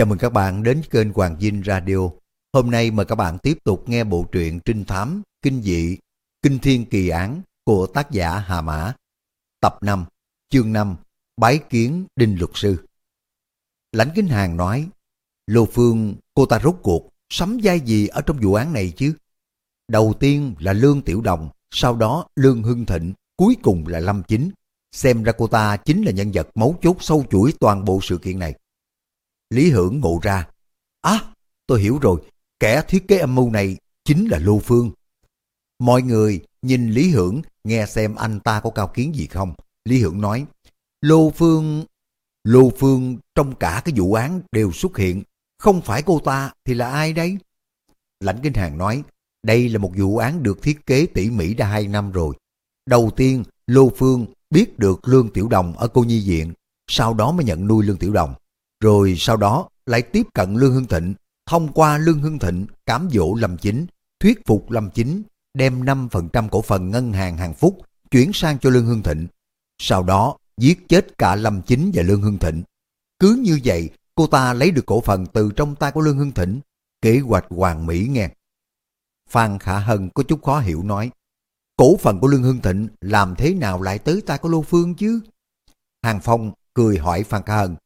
Chào mừng các bạn đến kênh Hoàng Vinh Radio. Hôm nay mời các bạn tiếp tục nghe bộ truyện trinh thám, kinh dị, kinh thiên kỳ án của tác giả Hà Mã. Tập 5, chương 5, Bái kiến Đinh Luật Sư. Lãnh Kính Hàng nói, Lô Phương, cô ta rốt cuộc, sắm vai gì ở trong vụ án này chứ? Đầu tiên là Lương Tiểu Đồng, sau đó Lương Hưng Thịnh, cuối cùng là Lâm Chính. Xem ra cô ta chính là nhân vật mấu chốt sâu chuỗi toàn bộ sự kiện này. Lý Hưởng ngộ ra. À, tôi hiểu rồi, kẻ thiết kế âm mưu này chính là Lô Phương. Mọi người nhìn Lý Hưởng nghe xem anh ta có cao kiến gì không. Lý Hưởng nói, Lô Phương... Lô Phương trong cả cái vụ án đều xuất hiện, không phải cô ta thì là ai đấy? Lãnh Kinh Hàng nói, đây là một vụ án được thiết kế tỉ mỉ đã hai năm rồi. Đầu tiên, Lô Phương biết được Lương Tiểu Đồng ở cô nhi viện, sau đó mới nhận nuôi Lương Tiểu Đồng. Rồi sau đó lại tiếp cận Lương Hưng Thịnh, thông qua Lương Hưng Thịnh cám dỗ Lâm Chính, thuyết phục Lâm Chính, đem 5% cổ phần ngân hàng hàng phúc chuyển sang cho Lương Hưng Thịnh. Sau đó giết chết cả Lâm Chính và Lương Hưng Thịnh. Cứ như vậy, cô ta lấy được cổ phần từ trong tay của Lương Hưng Thịnh. Kế hoạch hoàn mỹ nghe. Phan Khả Hân có chút khó hiểu nói, cổ phần của Lương Hưng Thịnh làm thế nào lại tới tay của Lô Phương chứ? Hàng Phong cười hỏi Phan Khả Hân,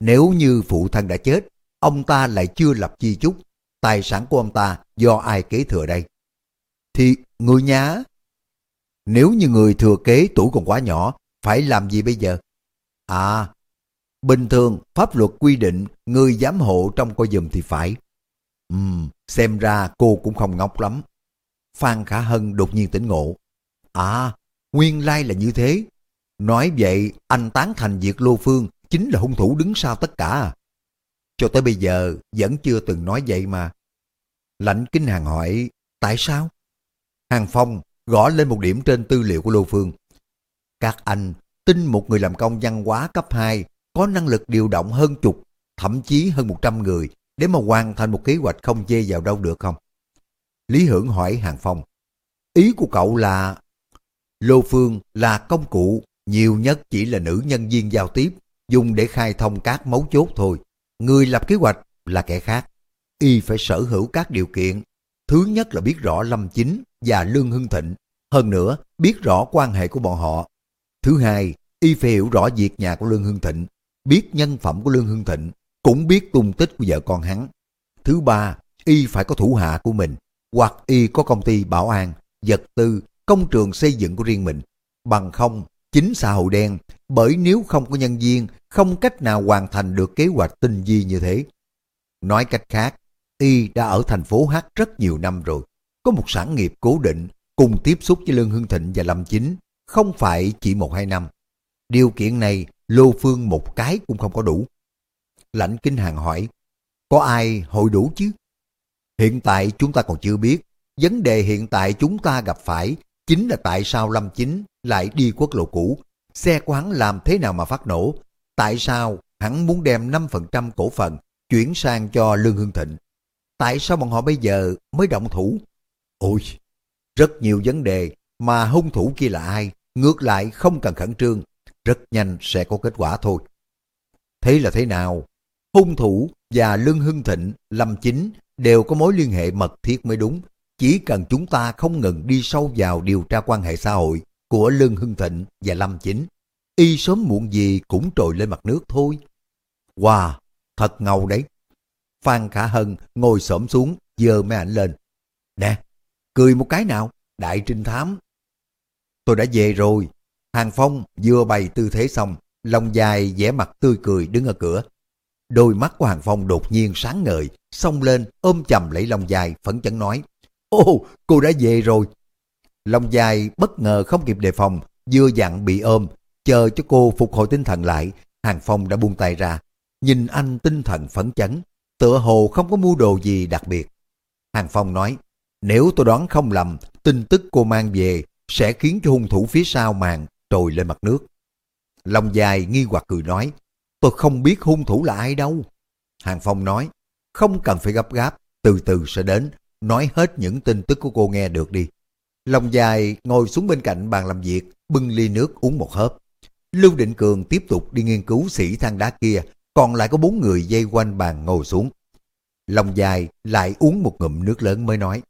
nếu như phụ thân đã chết, ông ta lại chưa lập chi chúc, tài sản của ông ta do ai kế thừa đây? Thì người nhà Nếu như người thừa kế tuổi còn quá nhỏ, phải làm gì bây giờ? À, bình thường pháp luật quy định người giám hộ trong coi giùm thì phải. Ừm, xem ra cô cũng không ngốc lắm. Phan Khả Hân đột nhiên tỉnh ngộ. À, nguyên lai là như thế. Nói vậy, anh tán thành việc Lô Phương chính là hung thủ đứng sau tất cả à? Cho tới bây giờ vẫn chưa từng nói vậy mà. Lãnh Kinh Hàng hỏi, tại sao? Hàng Phong gõ lên một điểm trên tư liệu của Lô Phương. Các anh tin một người làm công văn hóa cấp 2 có năng lực điều động hơn chục, thậm chí hơn 100 người để mà hoàn thành một kế hoạch không chê vào đâu được không? Lý Hưởng hỏi Hàng Phong. Ý của cậu là Lô Phương là công cụ, nhiều nhất chỉ là nữ nhân viên giao tiếp, dùng để khai thông các mấu chốt thôi. Người lập kế hoạch là kẻ khác. Y phải sở hữu các điều kiện. Thứ nhất là biết rõ Lâm Chính và Lương Hưng Thịnh. Hơn nữa, biết rõ quan hệ của bọn họ. Thứ hai, Y phải hiểu rõ việc nhà của Lương Hưng Thịnh, biết nhân phẩm của Lương Hưng Thịnh, cũng biết tung tích của vợ con hắn. Thứ ba, Y phải có thủ hạ của mình, hoặc Y có công ty bảo an, vật tư, công trường xây dựng của riêng mình. Bằng không, chính xã hội đen, bởi nếu không có nhân viên, không cách nào hoàn thành được kế hoạch tinh vi như thế. Nói cách khác, Y đã ở thành phố H rất nhiều năm rồi, có một sản nghiệp cố định, cùng tiếp xúc với Lương Hưng Thịnh và Lâm Chính, không phải chỉ một hai năm. Điều kiện này, Lô Phương một cái cũng không có đủ. Lãnh Kinh Hàng hỏi, có ai hội đủ chứ? Hiện tại chúng ta còn chưa biết, vấn đề hiện tại chúng ta gặp phải chính là tại sao Lâm Chính lại đi quốc lộ cũ, xe của hắn làm thế nào mà phát nổ, tại sao hắn muốn đem 5% cổ phần chuyển sang cho Lương Hưng Thịnh, tại sao bọn họ bây giờ mới động thủ? Ôi, rất nhiều vấn đề mà hung thủ kia là ai, ngược lại không cần khẩn trương, rất nhanh sẽ có kết quả thôi. Thế là thế nào? Hung thủ và Lương Hưng Thịnh, Lâm Chính đều có mối liên hệ mật thiết mới đúng. Chỉ cần chúng ta không ngừng đi sâu vào điều tra quan hệ xã hội của Lương Hưng Thịnh và Lâm Chính, y sớm muộn gì cũng trồi lên mặt nước thôi. Wow, thật ngầu đấy. Phan Khả Hân ngồi xổm xuống, giơ mấy ảnh lên. Nè, cười một cái nào, đại trinh thám. Tôi đã về rồi. Hàng Phong vừa bày tư thế xong, lòng dài vẻ mặt tươi cười đứng ở cửa. Đôi mắt của Hàng Phong đột nhiên sáng ngời, xông lên ôm chầm lấy Long dài phấn chấn nói. Ô, cô đã về rồi. Long dài bất ngờ không kịp đề phòng, vừa dặn bị ôm, chờ cho cô phục hồi tinh thần lại, Hàng Phong đã buông tay ra. Nhìn anh tinh thần phấn chấn, tựa hồ không có mua đồ gì đặc biệt. Hàng Phong nói, nếu tôi đoán không lầm, tin tức cô mang về sẽ khiến cho hung thủ phía sau màn trồi lên mặt nước. Long dài nghi hoặc cười nói, tôi không biết hung thủ là ai đâu. Hàng Phong nói, không cần phải gấp gáp, từ từ sẽ đến, nói hết những tin tức của cô nghe được đi. Long dài ngồi xuống bên cạnh bàn làm việc, bưng ly nước uống một hớp. Lưu Định Cường tiếp tục đi nghiên cứu sĩ than đá kia, còn lại có bốn người dây quanh bàn ngồi xuống. Lòng dài lại uống một ngụm nước lớn mới nói.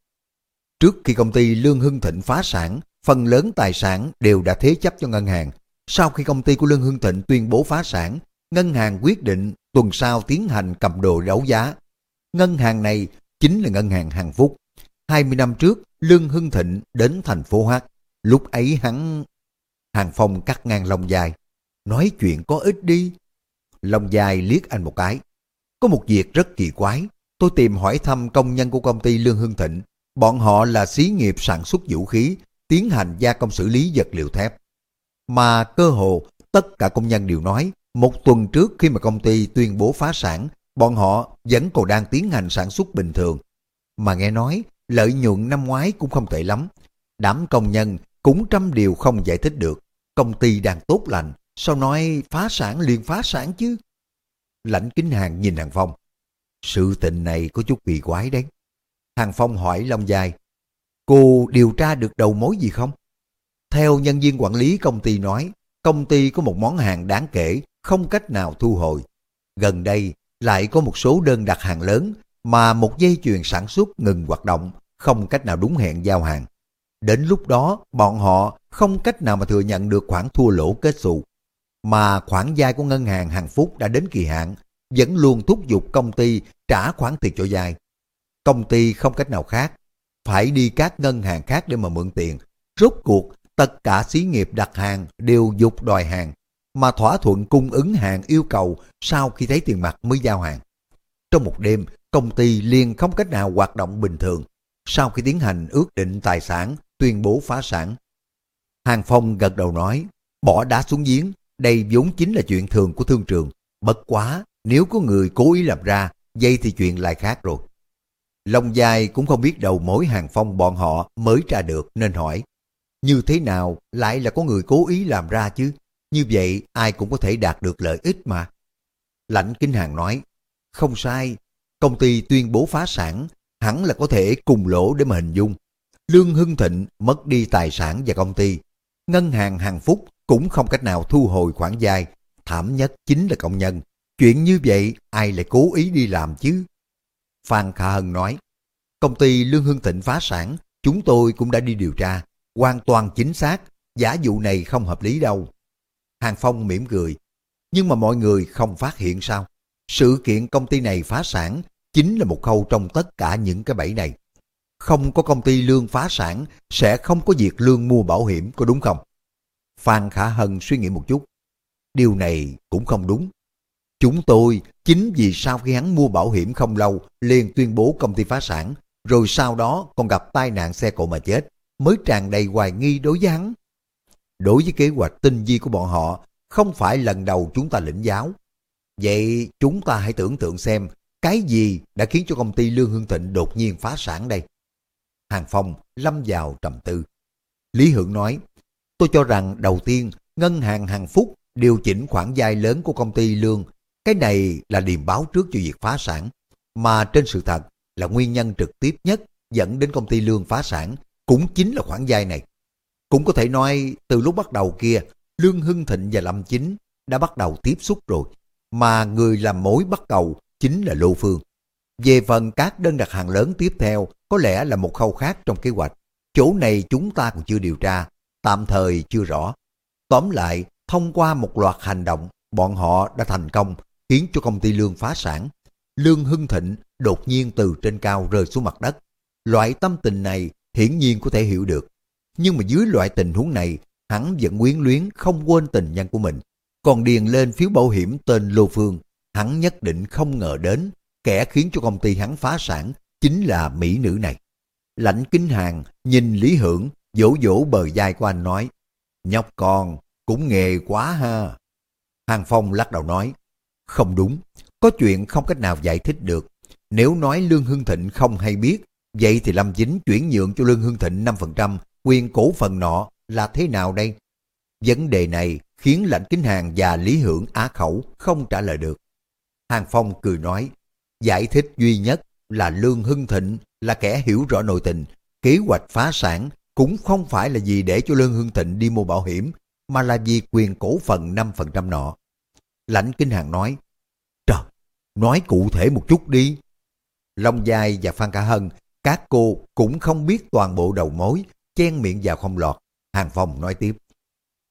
Trước khi công ty Lương Hưng Thịnh phá sản, phần lớn tài sản đều đã thế chấp cho ngân hàng. Sau khi công ty của Lương Hưng Thịnh tuyên bố phá sản, ngân hàng quyết định tuần sau tiến hành cầm đồ đấu giá. Ngân hàng này chính là ngân hàng Hằng Phúc. 20 năm trước, Lương Hưng Thịnh đến thành phố Hát. Lúc ấy hắn... Hàng Phong cắt ngang lông dài. Nói chuyện có ít đi. Lông dài liếc anh một cái. Có một việc rất kỳ quái. Tôi tìm hỏi thăm công nhân của công ty Lương Hưng Thịnh. Bọn họ là xí nghiệp sản xuất vũ khí, tiến hành gia công xử lý vật liệu thép. Mà cơ hồ tất cả công nhân đều nói một tuần trước khi mà công ty tuyên bố phá sản, bọn họ vẫn còn đang tiến hành sản xuất bình thường. Mà nghe nói lợi nhuận năm ngoái cũng không tệ lắm. Đám công nhân cũng trăm điều không giải thích được. Công ty đang tốt lành, sao nói phá sản liền phá sản chứ? Lãnh kính hàng nhìn Hàng Phong. Sự tình này có chút kỳ quái đấy. Hàng Phong hỏi Long Dài, cô điều tra được đầu mối gì không? Theo nhân viên quản lý công ty nói, công ty có một món hàng đáng kể, không cách nào thu hồi. Gần đây lại có một số đơn đặt hàng lớn mà một dây chuyền sản xuất ngừng hoạt động, không cách nào đúng hẹn giao hàng. Đến lúc đó, bọn họ không cách nào mà thừa nhận được khoản thua lỗ kết xù. Mà khoản vay của ngân hàng hàng phúc đã đến kỳ hạn, vẫn luôn thúc giục công ty trả khoản tiền cho vay. Công ty không cách nào khác, phải đi các ngân hàng khác để mà mượn tiền. Rốt cuộc, tất cả xí nghiệp đặt hàng đều dục đòi hàng, mà thỏa thuận cung ứng hàng yêu cầu sau khi thấy tiền mặt mới giao hàng. Trong một đêm, công ty liền không cách nào hoạt động bình thường. Sau khi tiến hành ước định tài sản, tuyên bố phá sản. Hàng Phong gật đầu nói, bỏ đá xuống giếng, đây vốn chính là chuyện thường của thương trường. Bất quá, nếu có người cố ý làm ra, dây thì chuyện lại khác rồi. Long dài cũng không biết đầu mối Hàng Phong bọn họ mới ra được nên hỏi. Như thế nào lại là có người cố ý làm ra chứ? Như vậy ai cũng có thể đạt được lợi ích mà. Lãnh Kinh Hàng nói, không sai, công ty tuyên bố phá sản, hẳn là có thể cùng lỗ để mà hình dung. Lương Hưng Thịnh mất đi tài sản và công ty. Ngân hàng Hàng Phúc cũng không cách nào thu hồi khoản vay. Thảm nhất chính là công nhân. Chuyện như vậy ai lại cố ý đi làm chứ? Phan Khả Hân nói, công ty Lương Hưng Thịnh phá sản, chúng tôi cũng đã đi điều tra. Hoàn toàn chính xác, giả vụ này không hợp lý đâu. Hàng Phong mỉm cười, nhưng mà mọi người không phát hiện sao? Sự kiện công ty này phá sản chính là một khâu trong tất cả những cái bẫy này. Không có công ty lương phá sản sẽ không có việc lương mua bảo hiểm, có đúng không? Phan Khả Hân suy nghĩ một chút. Điều này cũng không đúng. Chúng tôi chính vì sau khi hắn mua bảo hiểm không lâu liền tuyên bố công ty phá sản, rồi sau đó còn gặp tai nạn xe cộ mà chết, mới tràn đầy hoài nghi đối với hắn. Đối với kế hoạch tinh vi của bọn họ, không phải lần đầu chúng ta lĩnh giáo. Vậy chúng ta hãy tưởng tượng xem cái gì đã khiến cho công ty Lương Hương Thịnh đột nhiên phá sản đây. Hàng Phong lâm vào trầm tư. Lý Hưởng nói, tôi cho rằng đầu tiên ngân hàng hàng phúc điều chỉnh khoản vay lớn của công ty Lương. Cái này là điềm báo trước cho việc phá sản. Mà trên sự thật là nguyên nhân trực tiếp nhất dẫn đến công ty Lương phá sản cũng chính là khoản vay này. Cũng có thể nói từ lúc bắt đầu kia, Lương Hưng Thịnh và Lâm Chính đã bắt đầu tiếp xúc rồi, mà người làm mối bắt cầu chính là Lô Phương. Về phần các đơn đặt hàng lớn tiếp theo, có lẽ là một khâu khác trong kế hoạch. Chỗ này chúng ta còn chưa điều tra, tạm thời chưa rõ. Tóm lại, thông qua một loạt hành động, bọn họ đã thành công khiến cho công ty Lương phá sản. Lương Hưng Thịnh đột nhiên từ trên cao rơi xuống mặt đất. Loại tâm tình này hiển nhiên có thể hiểu được. Nhưng mà dưới loại tình huống này, hắn vẫn quyến luyến không quên tình nhân của mình. Còn điền lên phiếu bảo hiểm tên Lô Phương, hắn nhất định không ngờ đến kẻ khiến cho công ty hắn phá sản chính là mỹ nữ này. Lãnh kính hàng nhìn Lý Hưởng vỗ vỗ bờ vai của anh nói Nhóc con, cũng nghề quá ha. Hàng Phong lắc đầu nói Không đúng, có chuyện không cách nào giải thích được. Nếu nói Lương Hưng Thịnh không hay biết, vậy thì Lâm Chính chuyển nhượng cho Lương Hưng Thịnh 5% quyền cổ phần nọ là thế nào đây? Vấn đề này khiến lãnh kính hàng và Lý Hưởng á khẩu không trả lời được. Hàng Phong cười nói, giải thích duy nhất là Lương Hưng Thịnh là kẻ hiểu rõ nội tình, kế hoạch phá sản cũng không phải là gì để cho Lương Hưng Thịnh đi mua bảo hiểm, mà là vì quyền cổ phần 5% nọ. Lãnh Kinh Hàng nói, trời, nói cụ thể một chút đi. Long Giai và Phan Cả Hân, các cô cũng không biết toàn bộ đầu mối, chen miệng vào không lọt. Hàng Phong nói tiếp.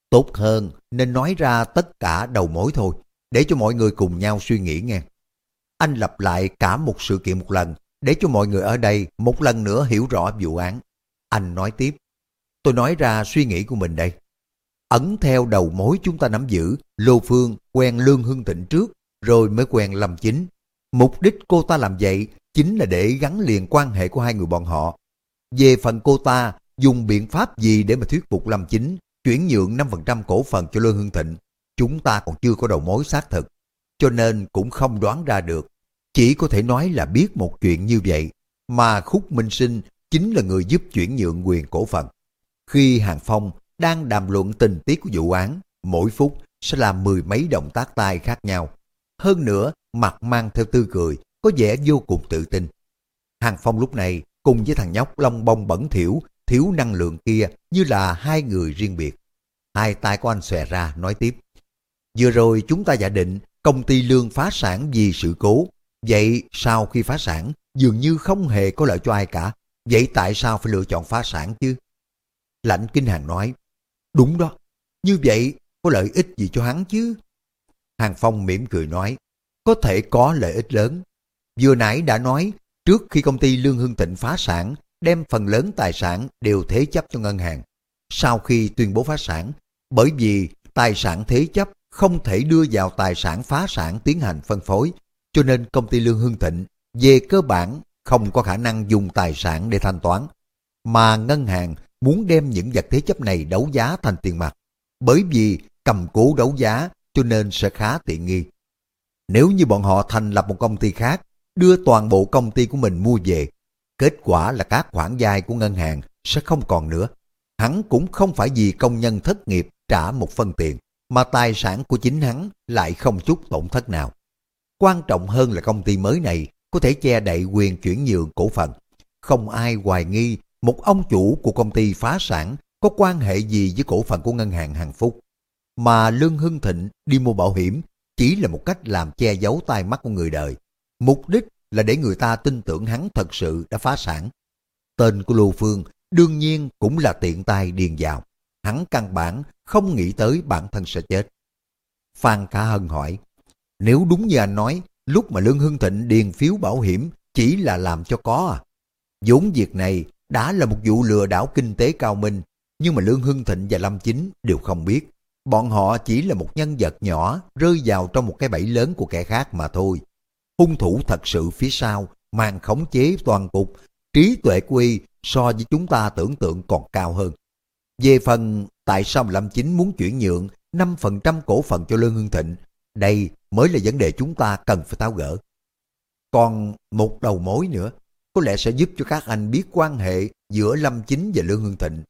Tốt hơn nên nói ra tất cả đầu mối thôi, để cho mọi người cùng nhau suy nghĩ nghe. Anh lặp lại cả một sự kiện một lần, để cho mọi người ở đây một lần nữa hiểu rõ vụ án. Anh nói tiếp. Tôi nói ra suy nghĩ của mình đây. Ấn theo đầu mối chúng ta nắm giữ, Lô Phương quen Lương Hưng Thịnh trước, rồi mới quen Lâm Chính. Mục đích cô ta làm vậy chính là để gắn liền quan hệ của hai người bọn họ. Về phần cô ta, dùng biện pháp gì để mà thuyết phục Lâm Chính chuyển nhượng 5% cổ phần cho Lương Hưng Thịnh, chúng ta còn chưa có đầu mối xác thực, cho nên cũng không đoán ra được. Chỉ có thể nói là biết một chuyện như vậy, mà Khúc Minh Sinh chính là người giúp chuyển nhượng quyền cổ phần. Khi Hàng Phong đang đàm luận tình tiết của vụ án, mỗi phút sẽ làm mười mấy động tác tay khác nhau. Hơn nữa, mặt mang theo tươi cười, có vẻ vô cùng tự tin. Hàng Phong lúc này cùng với thằng nhóc Long bông bẩn thiểu, thiếu năng lượng kia như là hai người riêng biệt. Hai tay của anh xòe ra nói tiếp. Vừa rồi chúng ta giả định công ty lương phá sản vì sự cố. Vậy sau khi phá sản dường như không hề có lợi cho ai cả. Vậy tại sao phải lựa chọn phá sản chứ? Lãnh Kinh Hàng nói. Đúng đó, như vậy có lợi ích gì cho hắn chứ? Hàng Phong mỉm cười nói. Có thể có lợi ích lớn. Vừa nãy đã nói trước khi công ty Lương Hưng Thịnh phá sản đem phần lớn tài sản đều thế chấp cho ngân hàng. Sau khi tuyên bố phá sản, bởi vì tài sản thế chấp không thể đưa vào tài sản phá sản tiến hành phân phối, cho nên công ty Lương Hưng Thịnh về cơ bản không có khả năng dùng tài sản để thanh toán, mà ngân hàng muốn đem những vật thế chấp này đấu giá thành tiền mặt, bởi vì cầm cố đấu giá cho nên sẽ khá tiện nghi. Nếu như bọn họ thành lập một công ty khác, đưa toàn bộ công ty của mình mua về, kết quả là các khoản vay của ngân hàng sẽ không còn nữa. Hắn cũng không phải vì công nhân thất nghiệp trả một phân tiền, mà tài sản của chính hắn lại không chút tổn thất nào. Quan trọng hơn là công ty mới này có thể che đậy quyền chuyển nhượng cổ phần. Không ai hoài nghi một ông chủ của công ty phá sản có quan hệ gì với cổ phần của ngân hàng Hằng Phúc. Mà Lương Hưng Thịnh đi mua bảo hiểm chỉ là một cách làm che giấu tai mắt của người đời. Mục đích là để người ta tin tưởng hắn thật sự đã phá sản. Tên của Lưu Phương đương nhiên cũng là tiện tay điền vào. Hắn căn bản không nghĩ tới bản thân sẽ chết. Phan Khả Hân hỏi, nếu đúng như anh nói, lúc mà Lương Hưng Thịnh điền phiếu bảo hiểm chỉ là làm cho có à. vốn việc này đã là một vụ lừa đảo kinh tế cao minh, nhưng mà Lương Hưng Thịnh và Lâm Chính đều không biết. Bọn họ chỉ là một nhân vật nhỏ rơi vào trong một cái bẫy lớn của kẻ khác mà thôi. Hung thủ thật sự phía sau, mang khống chế toàn cục, trí tuệ của y so với chúng ta tưởng tượng còn cao hơn. Về phần tại sao Lâm Chính muốn chuyển nhượng 5% cổ phần cho Lương Hưng Thịnh, đây mới là vấn đề chúng ta cần phải tháo gỡ. Còn một đầu mối nữa, có lẽ sẽ giúp cho các anh biết quan hệ giữa Lâm Chính và Lương Hưng Thịnh.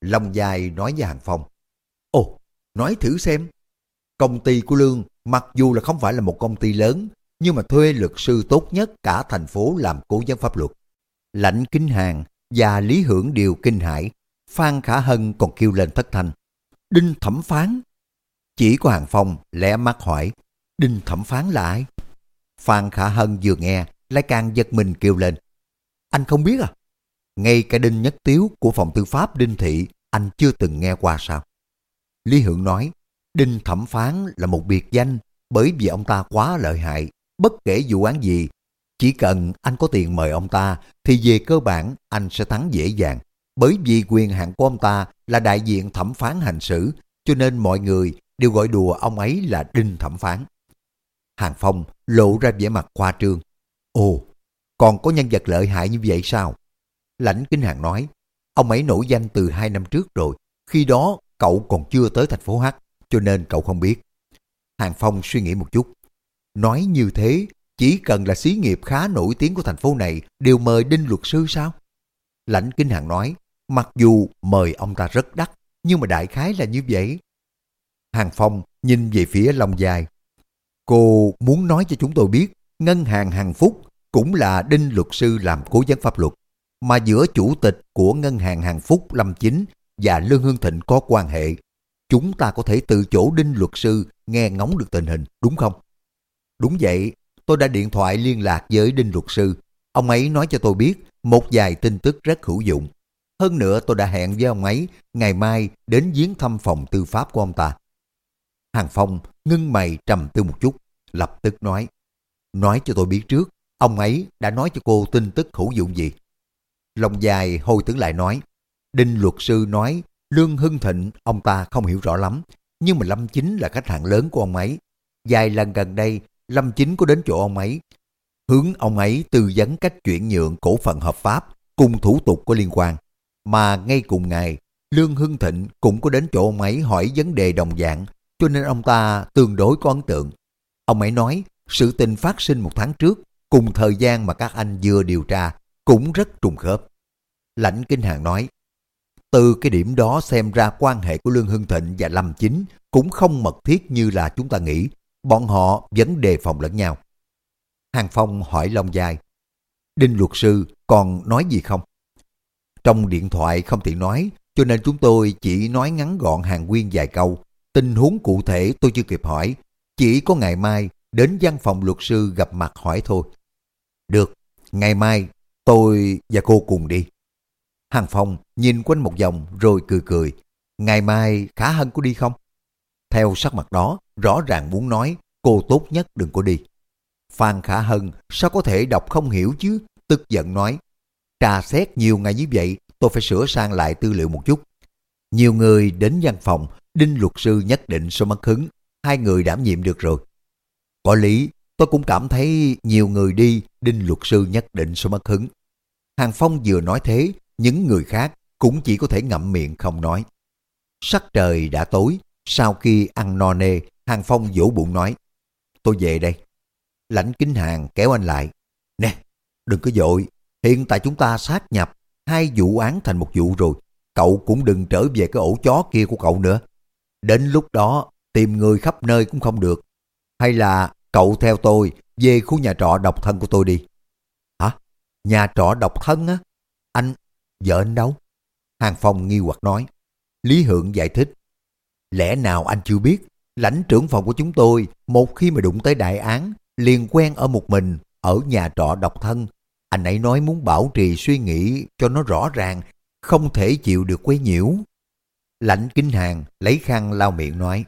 Long dài nói với Hàng Phong, Ồ, nói thử xem. Công ty của Lương mặc dù là không phải là một công ty lớn, nhưng mà thuê luật sư tốt nhất cả thành phố làm cố vấn pháp luật. Lãnh Kinh Hàng và Lý Hưởng đều kinh hãi, Phan Khả Hân còn kêu lên thất thanh. Đinh thẩm phán. Chỉ có Hàng Phong lẽ mắt hỏi, Đinh thẩm phán là ai? Phan Khả Hân vừa nghe, lại càng giật mình kêu lên. Anh không biết à? Ngay cả Đinh Nhất Tiếu của phòng tư pháp Đinh Thị, anh chưa từng nghe qua sao? Lý Hưởng nói, Đinh thẩm phán là một biệt danh bởi vì ông ta quá lợi hại, bất kể vụ án gì. Chỉ cần anh có tiền mời ông ta thì về cơ bản anh sẽ thắng dễ dàng. Bởi vì quyền hạn của ông ta là đại diện thẩm phán hành xử, cho nên mọi người đều gọi đùa ông ấy là Đinh Thẩm Phán. Hàng Phong lộ ra vẻ mặt khoa trương. Ồ, còn có nhân vật lợi hại như vậy sao? Lãnh Kinh Hàng nói, ông ấy nổi danh từ hai năm trước rồi. Khi đó cậu còn chưa tới thành phố H, cho nên cậu không biết. Hàng Phong suy nghĩ một chút. Nói như thế, chỉ cần là xí nghiệp khá nổi tiếng của thành phố này đều mời Đinh luật sư sao? Lãnh Kinh Hàng nói, mặc dù mời ông ta rất đắt, nhưng mà đại khái là như vậy. Hàng Phong nhìn về phía Long Dài. Cô muốn nói cho chúng tôi biết, ngân hàng Hàng Phúc cũng là Đinh luật sư làm cố vấn pháp luật, mà giữa chủ tịch của ngân hàng Hàng Phúc Lâm Chính và Lương Hương Thịnh có quan hệ. Chúng ta có thể từ chỗ Đinh luật sư nghe ngóng được tình hình, đúng không? Đúng vậy, tôi đã điện thoại liên lạc với Đinh Luật Sư. Ông ấy nói cho tôi biết một vài tin tức rất hữu dụng. Hơn nữa tôi đã hẹn với ông ấy ngày mai đến viếng thăm phòng tư pháp của ông ta. Hàng Phong ngưng mày trầm tư một chút, lập tức nói. Nói cho tôi biết trước, ông ấy đã nói cho cô tin tức hữu dụng gì. Lòng dài hồi tưởng lại nói, Đinh luật sư nói Lương Hưng Thịnh ông ta không hiểu rõ lắm, nhưng mà Lâm Chính là khách hàng lớn của ông ấy. Vài lần gần đây, Lâm Chính có đến chỗ ông ấy, hướng ông ấy tư vấn cách chuyển nhượng cổ phần hợp pháp cùng thủ tục có liên quan. Mà ngay cùng ngày, Lương Hưng Thịnh cũng có đến chỗ ông ấy hỏi vấn đề đồng dạng, cho nên ông ta tương đối có ấn tượng. Ông ấy nói, sự tình phát sinh một tháng trước, cùng thời gian mà các anh vừa điều tra, cũng rất trùng khớp. Lãnh Kinh Hàng nói, từ cái điểm đó xem ra quan hệ của Lương Hưng Thịnh và Lâm Chính cũng không mật thiết như là chúng ta nghĩ. Bọn họ vẫn đề phòng lẫn nhau. Hàng Phong hỏi Long Giai, Đinh luật sư còn nói gì không? Trong điện thoại không tiện nói, cho nên chúng tôi chỉ nói ngắn gọn hàng nguyên vài câu. Tình huống cụ thể tôi chưa kịp hỏi, chỉ có ngày mai đến văn phòng luật sư gặp mặt hỏi thôi. Được, ngày mai tôi và cô cùng đi. Hàng Phong nhìn quanh một vòng rồi cười cười. Ngày mai Khả Hân có đi không? Theo sắc mặt đó, rõ ràng muốn nói cô tốt nhất đừng có đi. Phan Khả Hân sao có thể đọc không hiểu chứ? Tức giận nói. Trà xét nhiều ngày như vậy, tôi phải sửa sang lại tư liệu một chút. Nhiều người đến văn phòng, Đinh luật sư nhất định sẽ mất hứng. Hai người đảm nhiệm được rồi. Có lý, tôi cũng cảm thấy nhiều người đi, Đinh luật sư nhất định sẽ mất hứng. Hàng Phong vừa nói thế, những người khác cũng chỉ có thể ngậm miệng không nói. Sắc trời đã tối, sau khi ăn no nê, Hàng Phong vỗ bụng nói, tôi về đây. Lãnh kính hàng kéo anh lại. Nè, đừng có dội, hiện tại chúng ta sát nhập hai vụ án thành một vụ rồi. Cậu cũng đừng trở về cái ổ chó kia của cậu nữa. Đến lúc đó, tìm người khắp nơi cũng không được. Hay là cậu theo tôi về khu nhà trọ độc thân của tôi đi. Hả? Nhà trọ độc thân á? Anh, Vợ anh đâu? Hàng Phong nghi hoặc nói. Lý Hượng giải thích. Lẽ nào anh chưa biết, lãnh trưởng phòng của chúng tôi, một khi mà đụng tới đại án, liền quen ở một mình, ở nhà trọ độc thân. Anh ấy nói muốn bảo trì suy nghĩ cho nó rõ ràng, không thể chịu được quấy nhiễu. Lãnh kinh hàng lấy khăn lau miệng nói.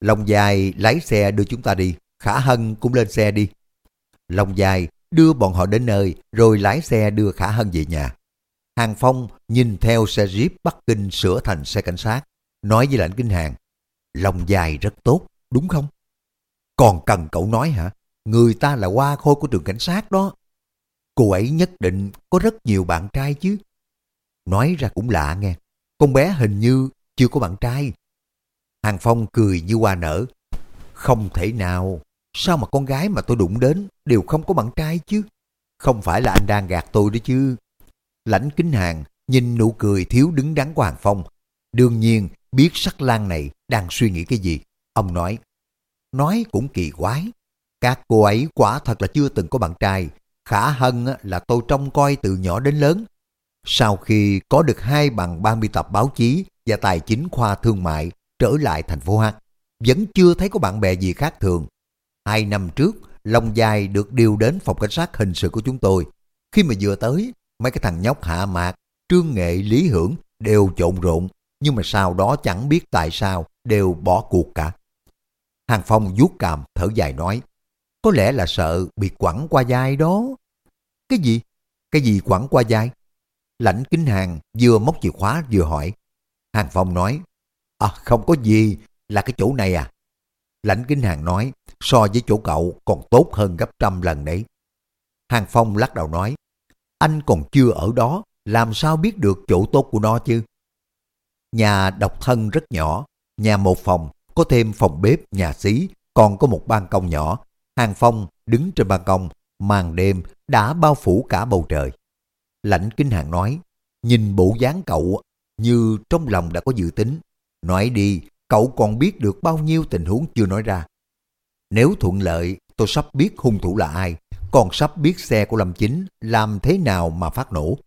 Lòng dài lái xe đưa chúng ta đi, Khả Hân cũng lên xe đi. Lòng dài đưa bọn họ đến nơi rồi lái xe đưa Khả Hân về nhà. Hàng Phong nhìn theo xe Jeep Bắc Kinh sửa thành xe cảnh sát, nói với lãnh kinh hàng, lòng dài rất tốt, đúng không? Còn cần cậu nói hả? Người ta là hoa khôi của trường cảnh sát đó. Cô ấy nhất định có rất nhiều bạn trai chứ. Nói ra cũng lạ nghe, con bé hình như chưa có bạn trai. Hàng Phong cười như hoa nở. Không thể nào, sao mà con gái mà tôi đụng đến đều không có bạn trai chứ? Không phải là anh đang gạt tôi đó chứ. Lãnh kính hàng nhìn nụ cười thiếu đứng đắn của Hàng Phong. Đương nhiên biết sắc lan này đang suy nghĩ cái gì. Ông nói, nói cũng kỳ quái. Các cô ấy quả thật là chưa từng có bạn trai. Khả Hân là tôi trông coi từ nhỏ đến lớn. Sau khi có được hai bằng 30 tập báo chí và tài chính khoa thương mại trở lại thành phố H, vẫn chưa thấy có bạn bè gì khác thường. Hai năm trước, Long Dài được điều đến phòng cảnh sát hình sự của chúng tôi. Khi mà vừa tới, mấy cái thằng nhóc hạ mạc, trương nghệ, lý hưởng đều trộn rộn, nhưng mà sau đó chẳng biết tại sao đều bỏ cuộc cả. Hàng Phong vuốt cằm thở dài nói, có lẽ là sợ bị quẳng qua vai đó. Cái gì? Cái gì quẳng qua vai? Lãnh kính hàng vừa móc chìa khóa vừa hỏi. Hàng Phong nói, à không có gì, là cái chỗ này à. Lãnh kính hàng nói, so với chỗ cậu còn tốt hơn gấp trăm lần đấy. Hàng Phong lắc đầu nói, anh còn chưa ở đó, làm sao biết được chỗ tốt của nó chứ? Nhà độc thân rất nhỏ, nhà một phòng, có thêm phòng bếp, nhà xí, còn có một ban công nhỏ. Hàng Phong đứng trên ban công, màn đêm đã bao phủ cả bầu trời. Lãnh Kinh Hàng nói, nhìn bộ dáng cậu như trong lòng đã có dự tính. Nói đi, cậu còn biết được bao nhiêu tình huống chưa nói ra. Nếu thuận lợi, tôi sắp biết hung thủ là ai, còn sắp biết xe của Lâm Chính làm thế nào mà phát nổ.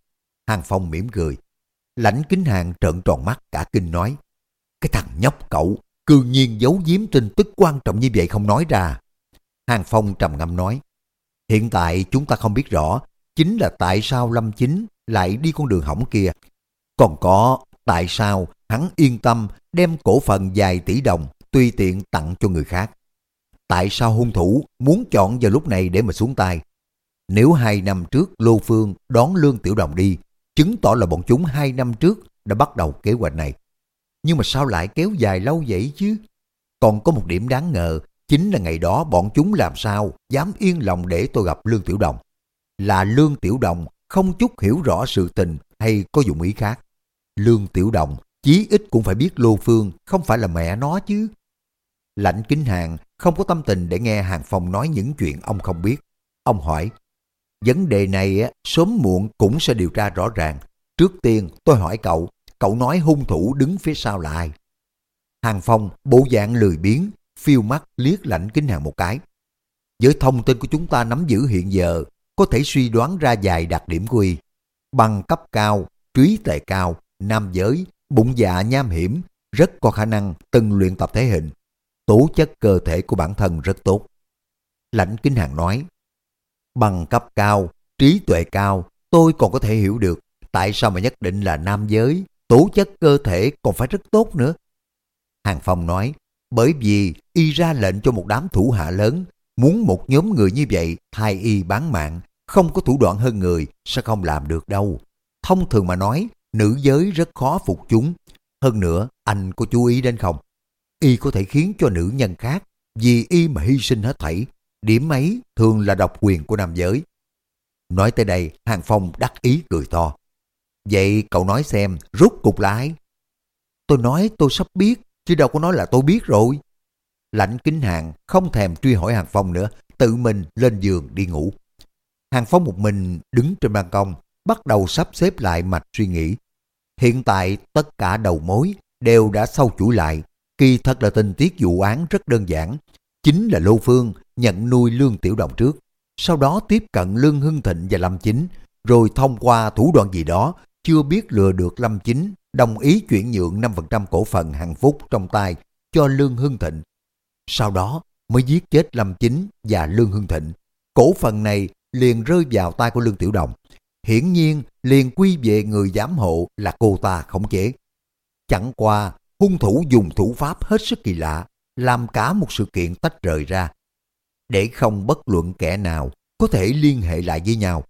Hàng Phong mỉm cười. Lãnh kính hàng trợn tròn mắt cả kinh nói. Cái thằng nhóc cậu, cư nhiên giấu giếm tin tức quan trọng như vậy không nói ra. Hàng Phong trầm ngâm nói. Hiện tại chúng ta không biết rõ chính là tại sao Lâm Chính lại đi con đường hỏng kia. Còn có tại sao hắn yên tâm đem cổ phần vài tỷ đồng tùy tiện tặng cho người khác. Tại sao hung thủ muốn chọn vào lúc này để mà xuống tay? Nếu hai năm trước Lô Phương đón Lương Tiểu Đồng đi, chứng tỏ là bọn chúng hai năm trước đã bắt đầu kế hoạch này. Nhưng mà sao lại kéo dài lâu vậy chứ? Còn có một điểm đáng ngờ, chính là ngày đó bọn chúng làm sao dám yên lòng để tôi gặp Lương Tiểu Đồng. Là Lương Tiểu Đồng không chút hiểu rõ sự tình hay có dụng ý khác. Lương Tiểu Đồng chí ít cũng phải biết Lô Phương không phải là mẹ nó chứ. Lãnh Kính Hàng không có tâm tình để nghe Hàng Phong nói những chuyện ông không biết. Ông hỏi, vấn đề này sớm muộn cũng sẽ điều tra rõ ràng. Trước tiên tôi hỏi cậu, cậu nói hung thủ đứng phía sau là ai? Hàng Phong bộ dạng lười biếng, phiêu mắt liếc Lãnh Kính Hàng một cái. Với thông tin của chúng ta nắm giữ hiện giờ, có thể suy đoán ra vài đặc điểm của y. Bằng cấp cao, trí tệ cao, nam giới, bụng dạ nham hiểm, rất có khả năng từng luyện tập thể hình. Tố chất cơ thể của bản thân rất tốt. Lãnh Kính Hàng nói, bằng cấp cao, trí tuệ cao, tôi còn có thể hiểu được tại sao mà nhất định là nam giới, tố chất cơ thể còn phải rất tốt nữa. Hàng Phong nói, bởi vì y ra lệnh cho một đám thủ hạ lớn, muốn một nhóm người như vậy thay y bán mạng, không có thủ đoạn hơn người sẽ không làm được đâu. Thông thường mà nói, nữ giới rất khó phục chúng. Hơn nữa, anh có chú ý đến không? Y có thể khiến cho nữ nhân khác vì y mà hy sinh hết thảy. Điểm ấy thường là độc quyền của nam giới. Nói tới đây, Hàng Phong đắc ý cười to. Vậy cậu nói xem, rút cục là ai? Tôi nói tôi sắp biết, chứ đâu có nói là tôi biết rồi. Lãnh kính hàng không thèm truy hỏi Hàng Phong nữa, tự mình lên giường đi ngủ. Hàng Phong một mình đứng trên ban công, bắt đầu sắp xếp lại mạch suy nghĩ. Hiện tại tất cả đầu mối đều đã sâu chuỗi lại. Kỳ thật là tình tiết vụ án rất đơn giản. Chính là Lô Phương nhận nuôi Lương Tiểu Đồng trước. Sau đó tiếp cận Lương Hưng Thịnh và Lâm Chính. Rồi thông qua thủ đoạn gì đó chưa biết lừa được Lâm Chính đồng ý chuyển nhượng 5% cổ phần hàng phúc trong tay cho Lương Hưng Thịnh. Sau đó mới giết chết Lâm Chính và Lương Hưng Thịnh. Cổ phần này liền rơi vào tay của Lương Tiểu Đồng. Hiển nhiên liền quy về người giám hộ là cô ta khống chế. Chẳng qua hung thủ dùng thủ pháp hết sức kỳ lạ, làm cả một sự kiện tách rời ra. Để không bất luận kẻ nào có thể liên hệ lại với nhau.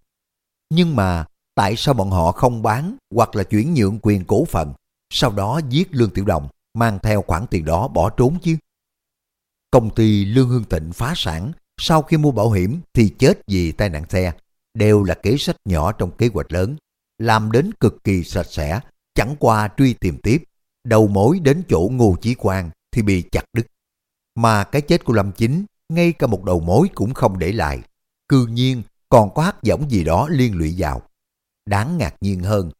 Nhưng mà tại sao bọn họ không bán hoặc là chuyển nhượng quyền cổ phần, sau đó giết Lương Tiểu Đồng, mang theo khoản tiền đó bỏ trốn chứ? Công ty Lương Hương Tịnh phá sản, sau khi mua bảo hiểm thì chết vì tai nạn xe, đều là kế sách nhỏ trong kế hoạch lớn, làm đến cực kỳ sạch sẽ, chẳng qua truy tìm tiếp, đầu mối đến chỗ Ngô Chí Quang thì bị chặt đứt. Mà cái chết của Lâm Chính, ngay cả một đầu mối cũng không để lại, cư nhiên còn có hắc giống gì đó liên lụy vào. Đáng ngạc nhiên hơn.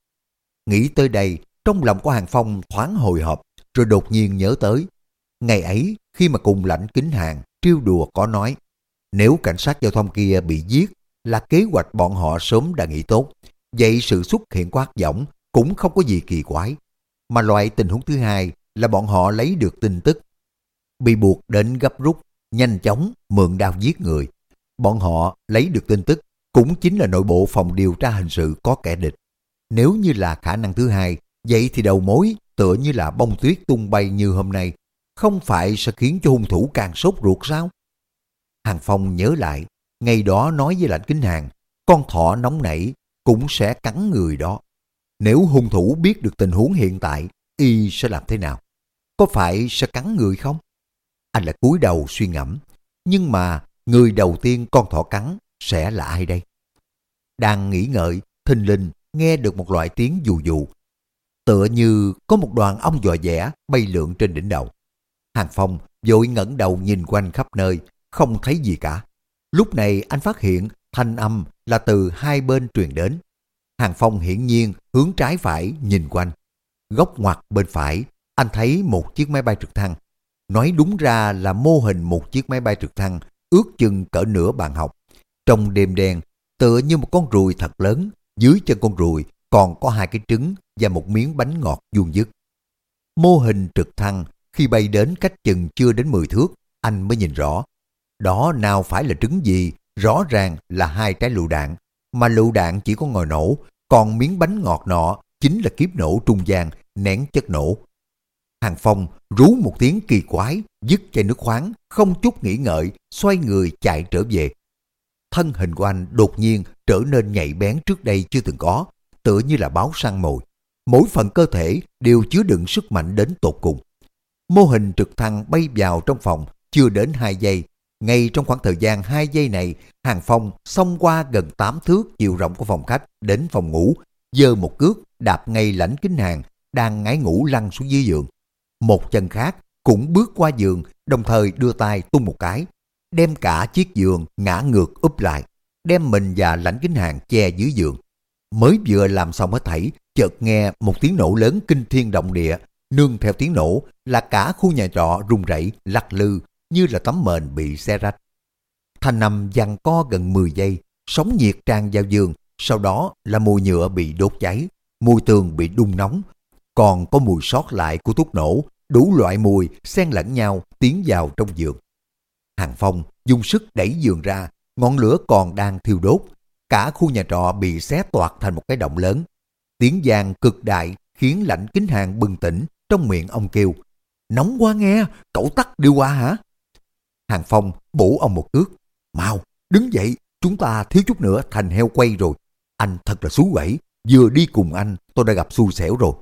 Nghĩ tới đây, trong lòng của Hàng Phong thoáng hồi hộp, rồi đột nhiên nhớ tới. Ngày ấy, khi mà cùng lãnh kính hàng, trêu đùa có nói, nếu cảnh sát giao thông kia bị giết là kế hoạch bọn họ sớm đã nghĩ tốt. Vậy sự xuất hiện của hắc võng cũng không có gì kỳ quái. Mà loại tình huống thứ hai là bọn họ lấy được tin tức. Bị buộc đến gấp rút, nhanh chóng mượn đao giết người. Bọn họ lấy được tin tức cũng chính là nội bộ phòng điều tra hình sự có kẻ địch. Nếu như là khả năng thứ hai, vậy thì đầu mối tựa như là bông tuyết tung bay như hôm nay, không phải sẽ khiến cho hung thủ càng sốt ruột sao? Hàng Phong nhớ lại, ngày đó nói với lãnh kính hàng, con thọ nóng nảy cũng sẽ cắn người đó. Nếu hung thủ biết được tình huống hiện tại, y sẽ làm thế nào? Có phải sẽ cắn người không? Anh lại cúi đầu suy ngẫm. Nhưng mà người đầu tiên con thỏ cắn sẽ là ai đây? Đang nghĩ ngợi, thình linh nghe được một loại tiếng dù dù. Tựa như có một đoàn ong dò dẻ bay lượn trên đỉnh đầu. Hàng Phong vội ngẩng đầu nhìn quanh khắp nơi, không thấy gì cả. Lúc này anh phát hiện thanh âm là từ hai bên truyền đến. Hàng Phong hiển nhiên hướng trái phải nhìn quanh. Góc ngoặt bên phải, anh thấy một chiếc máy bay trực thăng. Nói đúng ra là mô hình một chiếc máy bay trực thăng, ước chừng cỡ nửa bàn học. Trong đêm đen, tựa như một con ruồi thật lớn, dưới chân con ruồi còn có hai cái trứng và một miếng bánh ngọt vuông dứt. Mô hình trực thăng khi bay đến cách chừng chưa đến 10 thước, anh mới nhìn rõ. Đó nào phải là trứng gì, rõ ràng là hai trái lựu đạn, mà lựu đạn chỉ có ngòi nổ, còn miếng bánh ngọt nọ chính là kiếp nổ trung gian, nén chất nổ. Hàng Phong rú một tiếng kỳ quái, dứt chai nước khoáng, không chút nghĩ ngợi, xoay người chạy trở về. Thân hình của anh đột nhiên trở nên nhạy bén trước đây chưa từng có, tựa như là báo săn mồi. Mỗi phần cơ thể đều chứa đựng sức mạnh đến tột cùng. Mô hình trực thăng bay vào trong phòng chưa đến 2 giây. Ngay trong khoảng thời gian 2 giây này, Hàng Phong xông qua gần 8 thước chiều rộng của phòng khách đến phòng ngủ, giơ một cước đạp ngay lãnh kính hàng đang ngái ngủ lăn xuống dưới giường. Một chân khác cũng bước qua giường, đồng thời đưa tay tung một cái, đem cả chiếc giường ngã ngược úp lại, đem mình và lãnh kính hàng che dưới giường. Mới vừa làm xong hết thảy, chợt nghe một tiếng nổ lớn kinh thiên động địa, nương theo tiếng nổ là cả khu nhà trọ rung rẩy lắc lư như là tấm mền bị xe rách. Thanh nằm giằng co gần 10 giây, sóng nhiệt tràn vào giường, sau đó là mùi nhựa bị đốt cháy, mùi tường bị đun nóng, còn có mùi sót lại của thuốc nổ, đủ loại mùi xen lẫn nhau tiến vào trong giường. Hàng Phong dùng sức đẩy giường ra, ngọn lửa còn đang thiêu đốt, cả khu nhà trọ bị xé toạc thành một cái động lớn. Tiếng giang cực đại khiến lạnh kính hàng bừng tỉnh trong miệng ông kêu. Nóng quá nghe, cậu tắt đi qua hả? Hàng Phong bổ ông một cước. Mau, đứng dậy, chúng ta thiếu chút nữa thành heo quay rồi. Anh thật là xú quẩy, vừa đi cùng anh tôi đã gặp xui xẻo rồi.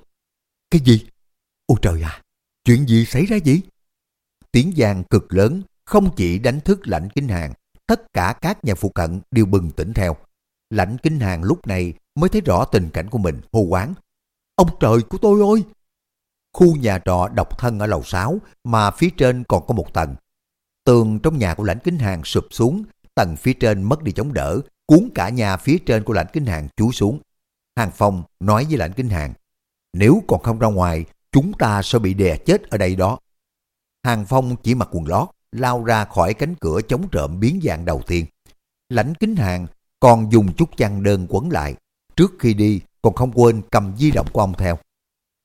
Cái gì? Ôi trời à, chuyện gì xảy ra vậy? Tiếng giang cực lớn, không chỉ đánh thức lãnh kinh hàng, tất cả các nhà phụ cận đều bừng tỉnh theo. Lãnh kinh hàng lúc này mới thấy rõ tình cảnh của mình hô quán. Ông trời của tôi ơi! Khu nhà trọ độc thân ở lầu 6 mà phía trên còn có một tầng. Tường trong nhà của lãnh kinh hàng sụp xuống, tầng phía trên mất đi chống đỡ, cuốn cả nhà phía trên của lãnh kinh hàng chúi xuống. Hàng Phong nói với lãnh kinh hàng, nếu còn không ra ngoài, chúng ta sẽ bị đè chết ở đây đó. Hàng Phong chỉ mặc quần lót, lao ra khỏi cánh cửa chống trộm biến dạng đầu tiên. Lãnh kính hàng còn dùng chút chăn đơn quấn lại. Trước khi đi, còn không quên cầm di động của ông theo.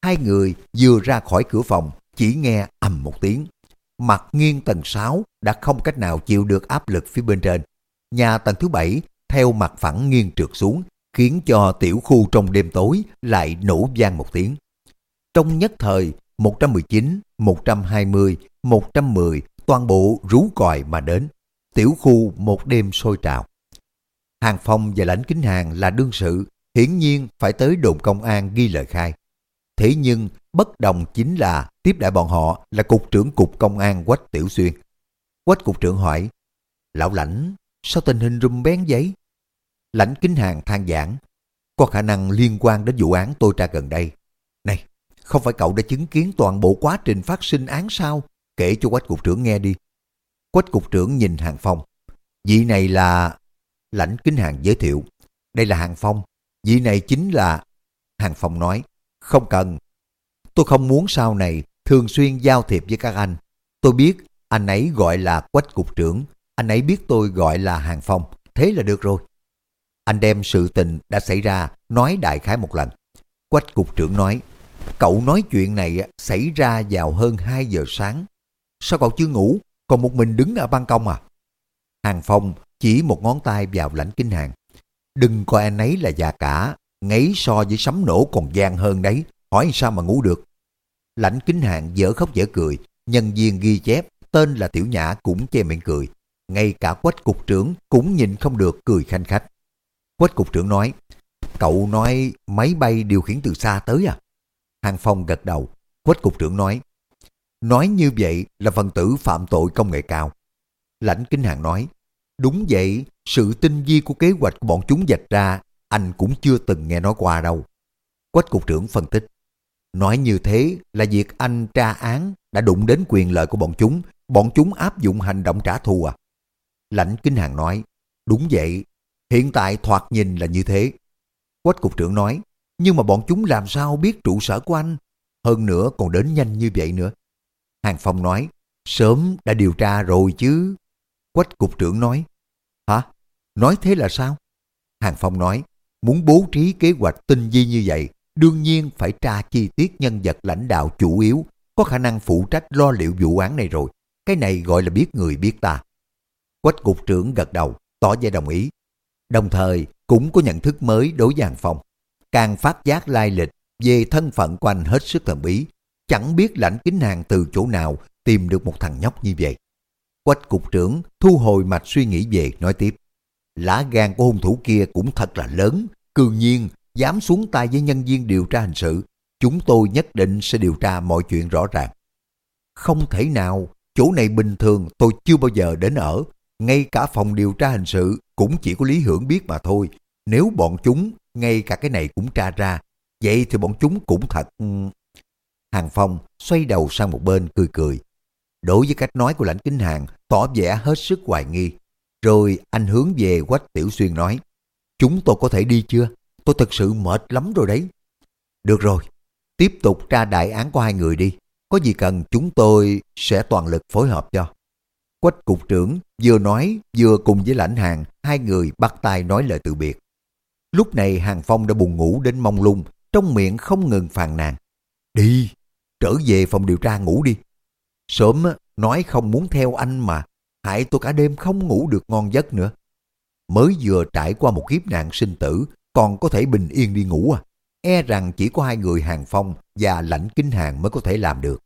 Hai người vừa ra khỏi cửa phòng, chỉ nghe ầm một tiếng. Mặt nghiêng tầng 6 đã không cách nào chịu được áp lực phía bên trên. Nhà tầng thứ bảy theo mặt phẳng nghiêng trượt xuống, khiến cho tiểu khu trong đêm tối lại nổ vang một tiếng. Trong nhất thời, 119, 120, 110 toàn bộ rú còi mà đến. Tiểu khu một đêm sôi trào. Hàng Phong và lãnh kính hàng là đương sự, hiển nhiên phải tới đồn công an ghi lời khai. Thế nhưng bất đồng chính là tiếp đại bọn họ là cục trưởng cục công an Quách Tiểu Xuyên. Quách cục trưởng hỏi, Lão lãnh, sao tình hình rùm bén giấy? Lãnh kính hàng than giảng, có khả năng liên quan đến vụ án tôi tra gần đây. Này, không phải cậu đã chứng kiến toàn bộ quá trình phát sinh án sao? Kể cho Quách cục trưởng nghe đi. Quách cục trưởng nhìn Hàng Phong. Vị này là... Lãnh kính hàng giới thiệu. Đây là Hàng Phong. Vị này chính là... Hàng Phong nói. Không cần. Tôi không muốn sau này thường xuyên giao thiệp với các anh. Tôi biết anh ấy gọi là Quách cục trưởng. Anh ấy biết tôi gọi là Hàng Phong. Thế là được rồi. Anh đem sự tình đã xảy ra nói đại khái một lần. Quách cục trưởng nói, cậu nói chuyện này xảy ra vào hơn 2 giờ sáng. Sao cậu chưa ngủ, còn một mình đứng ở ban công à? Hàng Phong chỉ một ngón tay vào lãnh kinh hàng. Đừng coi anh ấy là già cả, ngấy so với sấm nổ còn gian hơn đấy, hỏi sao mà ngủ được. Lãnh kính hàng dở khóc dở cười, nhân viên ghi chép, tên là Tiểu Nhã cũng che miệng cười. Ngay cả quách cục trưởng cũng nhìn không được cười khanh khách. Quách cục trưởng nói, cậu nói máy bay điều khiển từ xa tới à? Hàng Phong gật đầu. Quách cục trưởng nói, nói như vậy là phần tử phạm tội công nghệ cao. Lãnh Kinh Hàng nói, đúng vậy, sự tinh vi của kế hoạch của bọn chúng dạch ra, anh cũng chưa từng nghe nói qua đâu. Quách cục trưởng phân tích, nói như thế là việc anh tra án đã đụng đến quyền lợi của bọn chúng, bọn chúng áp dụng hành động trả thù à? Lãnh Kinh Hàng nói, đúng vậy, Hiện tại thoạt nhìn là như thế. Quách cục trưởng nói, nhưng mà bọn chúng làm sao biết trụ sở của anh? Hơn nữa còn đến nhanh như vậy nữa. Hàng Phong nói, sớm đã điều tra rồi chứ. Quách cục trưởng nói, hả? Nói thế là sao? Hàng Phong nói, muốn bố trí kế hoạch tinh vi như vậy, đương nhiên phải tra chi tiết nhân vật lãnh đạo chủ yếu, có khả năng phụ trách lo liệu vụ án này rồi. Cái này gọi là biết người biết ta. Quách cục trưởng gật đầu, tỏ vẻ đồng ý. Đồng thời cũng có nhận thức mới đối với Hàng Phong. Càng phát giác lai lịch về thân phận của anh hết sức thần bí. Chẳng biết lãnh kính hàng từ chỗ nào tìm được một thằng nhóc như vậy. Quách cục trưởng thu hồi mạch suy nghĩ về nói tiếp. Lá gan của hung thủ kia cũng thật là lớn. Cương nhiên dám xuống tay với nhân viên điều tra hình sự. Chúng tôi nhất định sẽ điều tra mọi chuyện rõ ràng. Không thể nào, chỗ này bình thường tôi chưa bao giờ đến ở. Ngay cả phòng điều tra hình sự cũng chỉ có Lý Hưởng biết mà thôi. Nếu bọn chúng ngay cả cái này cũng tra ra, vậy thì bọn chúng cũng thật... Ừ. Hàng Phong xoay đầu sang một bên cười cười. Đối với cách nói của lãnh kính hàng, tỏ vẻ hết sức hoài nghi. Rồi anh hướng về Quách Tiểu Xuyên nói, chúng tôi có thể đi chưa? Tôi thật sự mệt lắm rồi đấy. Được rồi, tiếp tục tra đại án của hai người đi. Có gì cần chúng tôi sẽ toàn lực phối hợp cho. Quách cục trưởng vừa nói vừa cùng với lãnh hàng, hai người bắt tay nói lời từ biệt. Lúc này Hàng Phong đã buồn ngủ đến mông lung, trong miệng không ngừng phàn nàn. Đi, trở về phòng điều tra ngủ đi. Sớm nói không muốn theo anh mà, hại tôi cả đêm không ngủ được ngon giấc nữa. Mới vừa trải qua một kiếp nạn sinh tử, còn có thể bình yên đi ngủ à? E rằng chỉ có hai người Hàng Phong và Lãnh Kinh Hàng mới có thể làm được.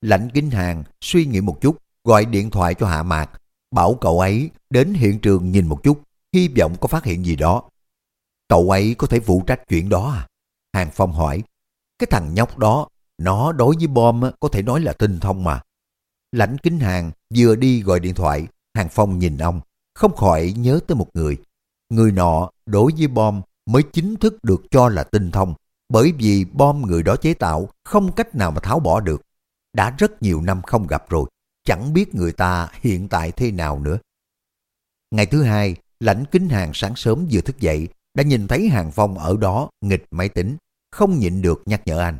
Lãnh Kinh Hàng suy nghĩ một chút, gọi điện thoại cho Hạ Mạc, bảo cậu ấy đến hiện trường nhìn một chút, hy vọng có phát hiện gì đó. Cậu ấy có thể phụ trách chuyện đó à? Hàng Phong hỏi. Cái thằng nhóc đó, nó đối với bom có thể nói là tinh thông mà. Lãnh kính hàng vừa đi gọi điện thoại, Hàng Phong nhìn ông, không khỏi nhớ tới một người. Người nọ đối với bom mới chính thức được cho là tinh thông, bởi vì bom người đó chế tạo không cách nào mà tháo bỏ được. Đã rất nhiều năm không gặp rồi, chẳng biết người ta hiện tại thế nào nữa. Ngày thứ hai, lãnh kính hàng sáng sớm vừa thức dậy, đã nhìn thấy Hàng Phong ở đó nghịch máy tính, không nhịn được nhắc nhở anh.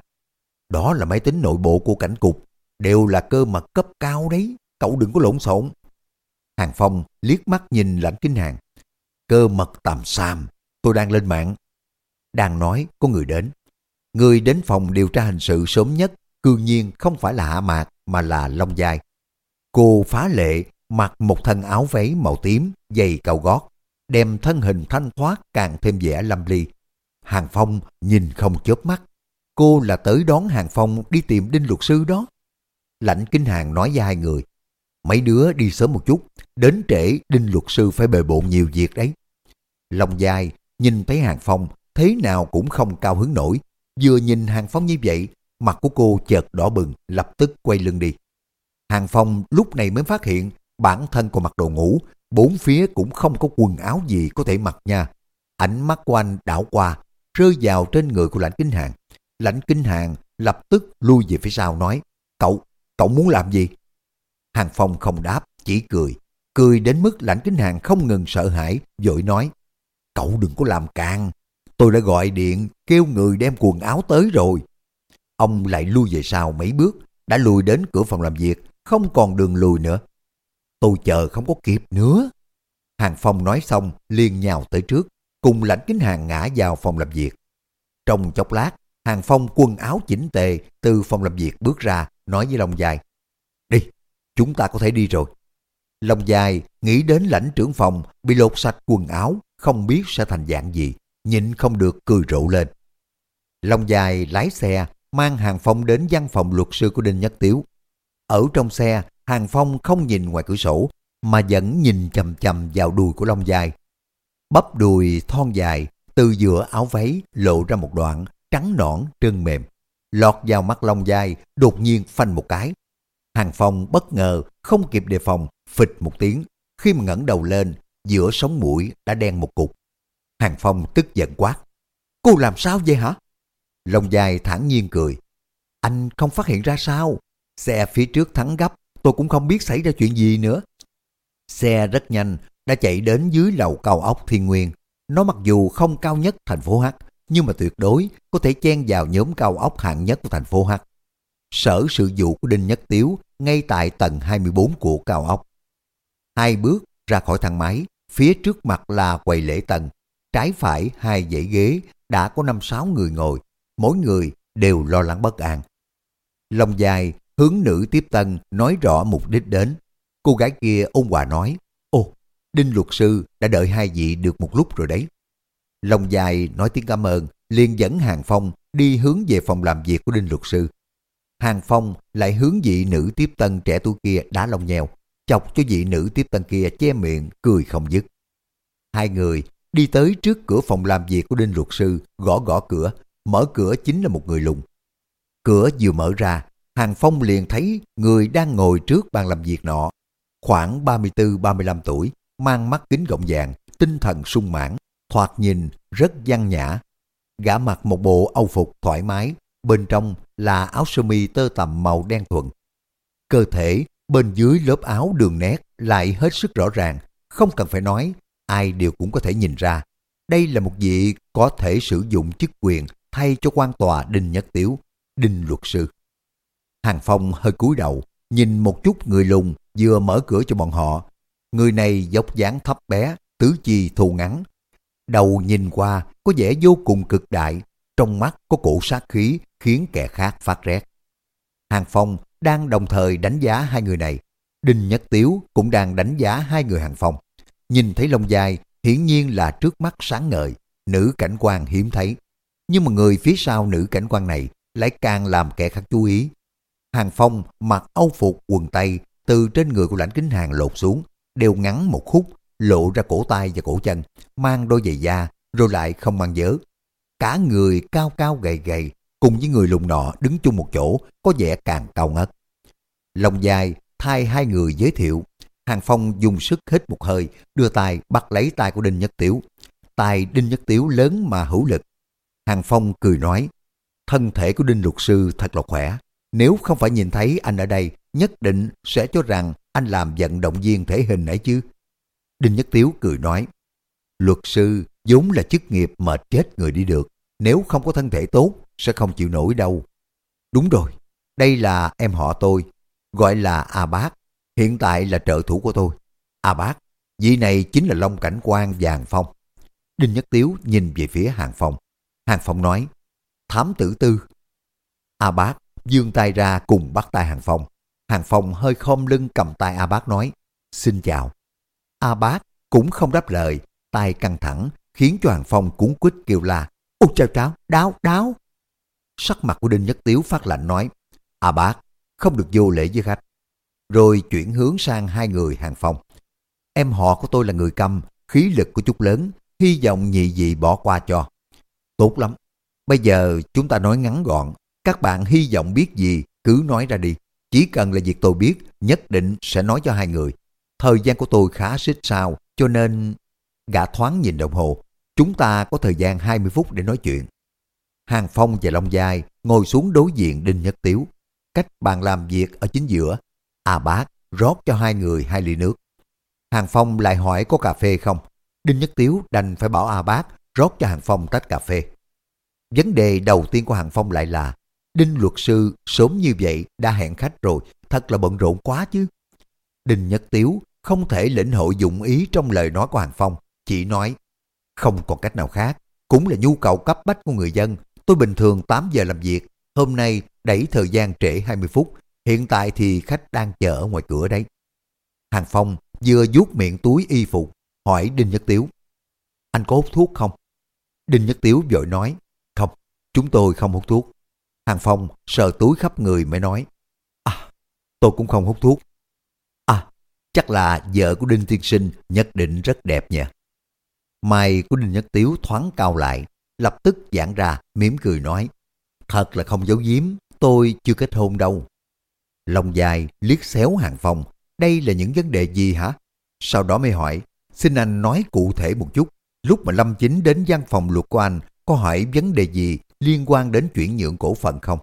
Đó là máy tính nội bộ của cảnh cục, đều là cơ mật cấp cao đấy, cậu đừng có lộn xộn. Hàng Phong liếc mắt nhìn lãnh kính hàng. Cơ mật tầm sam, tôi đang lên mạng. Đang nói có người đến. Người đến phòng điều tra hình sự sớm nhất, cương nhiên không phải là Hạ Mạc mà là Long Giai. Cô phá lệ mặc một thân áo váy màu tím, giày cao gót, đem thân hình thanh thoát càng thêm vẻ lâm ly. Hàng Phong nhìn không chớp mắt. Cô là tới đón Hàng Phong đi tìm Đinh luật sư đó. Lãnh Kinh Hàng nói với hai người. Mấy đứa đi sớm một chút, đến trễ Đinh luật sư phải bề bộn nhiều việc đấy. Lòng dài, nhìn thấy Hàng Phong, thế nào cũng không cao hứng nổi. Vừa nhìn Hàng Phong như vậy, mặt của cô chợt đỏ bừng, lập tức quay lưng đi. Hàng Phong lúc này mới phát hiện bản thân còn mặc đồ ngủ, bốn phía cũng không có quần áo gì có thể mặc nha. Ánh mắt của anh đảo qua, rơi vào trên người của lãnh kinh hàng. Lãnh kinh hàng lập tức lui về phía sau nói, cậu, cậu muốn làm gì? Hàng Phong không đáp, chỉ cười. Cười đến mức lãnh kinh hàng không ngừng sợ hãi, vội nói, cậu đừng có làm càng. Tôi đã gọi điện, kêu người đem quần áo tới rồi. Ông lại lui về sau mấy bước, đã lùi đến cửa phòng làm việc, không còn đường lùi nữa. Tôi chờ không có kịp nữa. Hàng Phong nói xong, liền nhào tới trước, cùng lãnh kính hàng ngã vào phòng làm việc. Trong chốc lát, Hàng Phong quần áo chỉnh tề từ phòng làm việc bước ra, nói với Long Dài. Đi, chúng ta có thể đi rồi. Long Dài nghĩ đến lãnh trưởng phòng bị lột sạch quần áo, không biết sẽ thành dạng gì, nhịn không được cười rộ lên. Long Dài lái xe, mang Hàng Phong đến văn phòng luật sư của Đinh Nhất Tiếu. Ở trong xe, Hàng Phong không nhìn ngoài cửa sổ, mà vẫn nhìn chầm chầm vào đùi của Long Dài. Bắp đùi thon dài, từ giữa áo váy lộ ra một đoạn, trắng nõn, trơn mềm. Lọt vào mắt Long Dài, đột nhiên phanh một cái. Hàng Phong bất ngờ, không kịp đề phòng, phịch một tiếng. Khi mà ngẩng đầu lên, giữa sống mũi đã đen một cục. Hàng Phong tức giận quát. Cô làm sao vậy hả? Long Dài thản nhiên cười. Anh không phát hiện ra sao? Xe phía trước thắng gấp, tôi cũng không biết xảy ra chuyện gì nữa. Xe rất nhanh, đã chạy đến dưới lầu cao ốc Thiên Nguyên. Nó mặc dù không cao nhất thành phố H, nhưng mà tuyệt đối có thể chen vào nhóm cao ốc hạng nhất của thành phố H. Sở sự vụ của Đinh Nhất Tiếu ngay tại tầng 24 của cao ốc. Hai bước ra khỏi thang máy, phía trước mặt là quầy lễ tầng. Trái phải hai dãy ghế đã có năm sáu người ngồi, mỗi người đều lo lắng bất an. Lòng dài hướng nữ tiếp tân nói rõ mục đích đến. Cô gái kia ôn hòa nói, Ồ, Đinh luật sư đã đợi hai vị được một lúc rồi đấy. Lòng dài nói tiếng cảm ơn, liền dẫn Hàng Phong đi hướng về phòng làm việc của Đinh luật sư. Hàng Phong lại hướng vị nữ tiếp tân trẻ tuổi kia đá lông nhèo, chọc cho vị nữ tiếp tân kia che miệng, cười không dứt. Hai người đi tới trước cửa phòng làm việc của Đinh luật sư, gõ gõ cửa, mở cửa chính là một người lùng. Cửa vừa mở ra, Hàng Phong liền thấy người đang ngồi trước bàn làm việc nọ, khoảng 34-35 tuổi, mang mắt kính gọng vàng, tinh thần sung mãn, thoạt nhìn rất văn nhã. Gã mặc một bộ âu phục thoải mái, bên trong là áo sơ mi tơ tằm màu đen thuần. Cơ thể bên dưới lớp áo đường nét lại hết sức rõ ràng, không cần phải nói, ai đều cũng có thể nhìn ra. Đây là một vị có thể sử dụng chức quyền thay cho quan tòa Đinh Nhất Tiếu, Đinh Luật Sư. Hàng Phong hơi cúi đầu, nhìn một chút người lùn vừa mở cửa cho bọn họ. Người này dốc dáng thấp bé, tứ chi thù ngắn. Đầu nhìn qua có vẻ vô cùng cực đại, trong mắt có cổ sát khí khiến kẻ khác phát rét. Hàng Phong đang đồng thời đánh giá hai người này. Đinh Nhất Tiếu cũng đang đánh giá hai người Hàng Phong. Nhìn thấy lông dài, hiển nhiên là trước mắt sáng ngời, nữ cảnh quan hiếm thấy. Nhưng mà người phía sau nữ cảnh quan này lại càng làm kẻ khác chú ý. Hàng Phong mặc âu phục quần tây từ trên người của lãnh kính hàng lột xuống, đều ngắn một khúc, lộ ra cổ tay và cổ chân, mang đôi giày da, rồi lại không mang dớ. Cả người cao cao gầy gầy, cùng với người lùn nọ đứng chung một chỗ, có vẻ càng cao ngất. Lòng dài thay hai người giới thiệu, Hàng Phong dùng sức hít một hơi, đưa tay bắt lấy tay của Đinh Nhất Tiếu. Tay Đinh Nhất Tiếu lớn mà hữu lực. Hàng Phong cười nói, thân thể của Đinh Luật Sư thật là khỏe. Nếu không phải nhìn thấy anh ở đây, nhất định sẽ cho rằng anh làm vận động viên thể hình ấy chứ. Đinh Nhất Tiếu cười nói, luật sư vốn là chức nghiệp mệt chết người đi được. Nếu không có thân thể tốt, sẽ không chịu nổi đâu. Đúng rồi, đây là em họ tôi, gọi là A Bác, hiện tại là trợ thủ của tôi. A Bác, vị này chính là Long Cảnh quan Vàng Phong. Đinh Nhất Tiếu nhìn về phía Hàng Phong. Hàng Phong nói, thám tử tư. A Bác dương tay ra cùng bắt tay Hàng Phong. Hàng Phong hơi khom lưng cầm tay A Bác nói, xin chào. A Bác cũng không đáp lời, tay căng thẳng, khiến cho Hàng Phong cuốn quýt kêu la, ôi chào cháu, đau, đau. Sắc mặt của Đinh Nhất Tiếu phát lạnh nói, A Bác, không được vô lễ với khách. Rồi chuyển hướng sang hai người Hàng Phong. Em họ của tôi là người câm, khí lực của chút lớn, hy vọng nhị dị bỏ qua cho. Tốt lắm, bây giờ chúng ta nói ngắn gọn, các bạn hy vọng biết gì cứ nói ra đi. Chỉ cần là việc tôi biết, nhất định sẽ nói cho hai người. Thời gian của tôi khá xích sao, cho nên... Gã thoáng nhìn đồng hồ, chúng ta có thời gian 20 phút để nói chuyện. Hàng Phong và Long Giai ngồi xuống đối diện Đinh Nhất Tiếu. Cách bàn làm việc ở chính giữa. À bác rót cho hai người hai ly nước. Hàng Phong lại hỏi có cà phê không? Đinh Nhất Tiếu đành phải bảo A Bác rót cho Hàng Phong tách cà phê. Vấn đề đầu tiên của Hàng Phong lại là Đinh luật sư sớm như vậy đã hẹn khách rồi, thật là bận rộn quá chứ. Đinh Nhất Tiếu không thể lĩnh hội dụng ý trong lời nói của Hàng Phong, chỉ nói không còn cách nào khác, cũng là nhu cầu cấp bách của người dân. Tôi bình thường 8 giờ làm việc, hôm nay đẩy thời gian trễ 20 phút, hiện tại thì khách đang chờ ở ngoài cửa đấy. Hàng Phong vừa vuốt miệng túi y phục, hỏi Đinh Nhất Tiếu. Anh có hút thuốc không? Đinh Nhất Tiếu vội nói, không, chúng tôi không hút thuốc. Hàng Phong sờ túi khắp người mới nói, à, tôi cũng không hút thuốc. À, chắc là vợ của Đinh Tiên Sinh nhất định rất đẹp nha. Mày của Đinh Nhất Tiếu thoáng cao lại, lập tức giãn ra, mỉm cười nói, thật là không giấu giếm, tôi chưa kết hôn đâu. Lòng dài liếc xéo Hàng Phong, đây là những vấn đề gì hả? Sau đó mới hỏi, xin anh nói cụ thể một chút, lúc mà Lâm Chính đến văn phòng luật của anh, có hỏi vấn đề gì liên quan đến chuyển nhượng cổ phần không?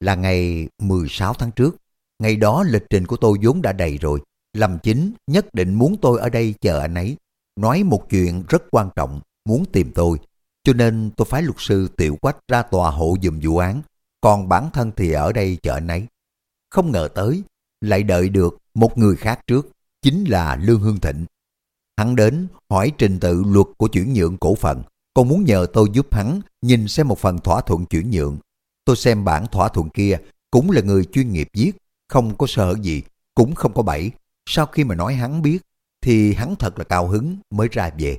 Là ngày 16 tháng trước, ngày đó lịch trình của tôi vốn đã đầy rồi. Lâm Chính nhất định muốn tôi ở đây chờ anh ấy. Nói một chuyện rất quan trọng, muốn tìm tôi. Cho nên tôi phái luật sư Tiểu Quách ra tòa hộ dùm vụ án. Còn bản thân thì ở đây chờ anh ấy. Không ngờ tới, lại đợi được một người khác trước, chính là Lương Hương Thịnh. Hắn đến hỏi trình tự luật của chuyển nhượng cổ phần, còn muốn nhờ tôi giúp hắn nhìn xem một phần thỏa thuận chuyển nhượng. Tôi xem bản thỏa thuận kia cũng là người chuyên nghiệp viết, không có sợ gì, cũng không có bẫy. Sau khi mà nói hắn biết, thì hắn thật là cao hứng mới ra về.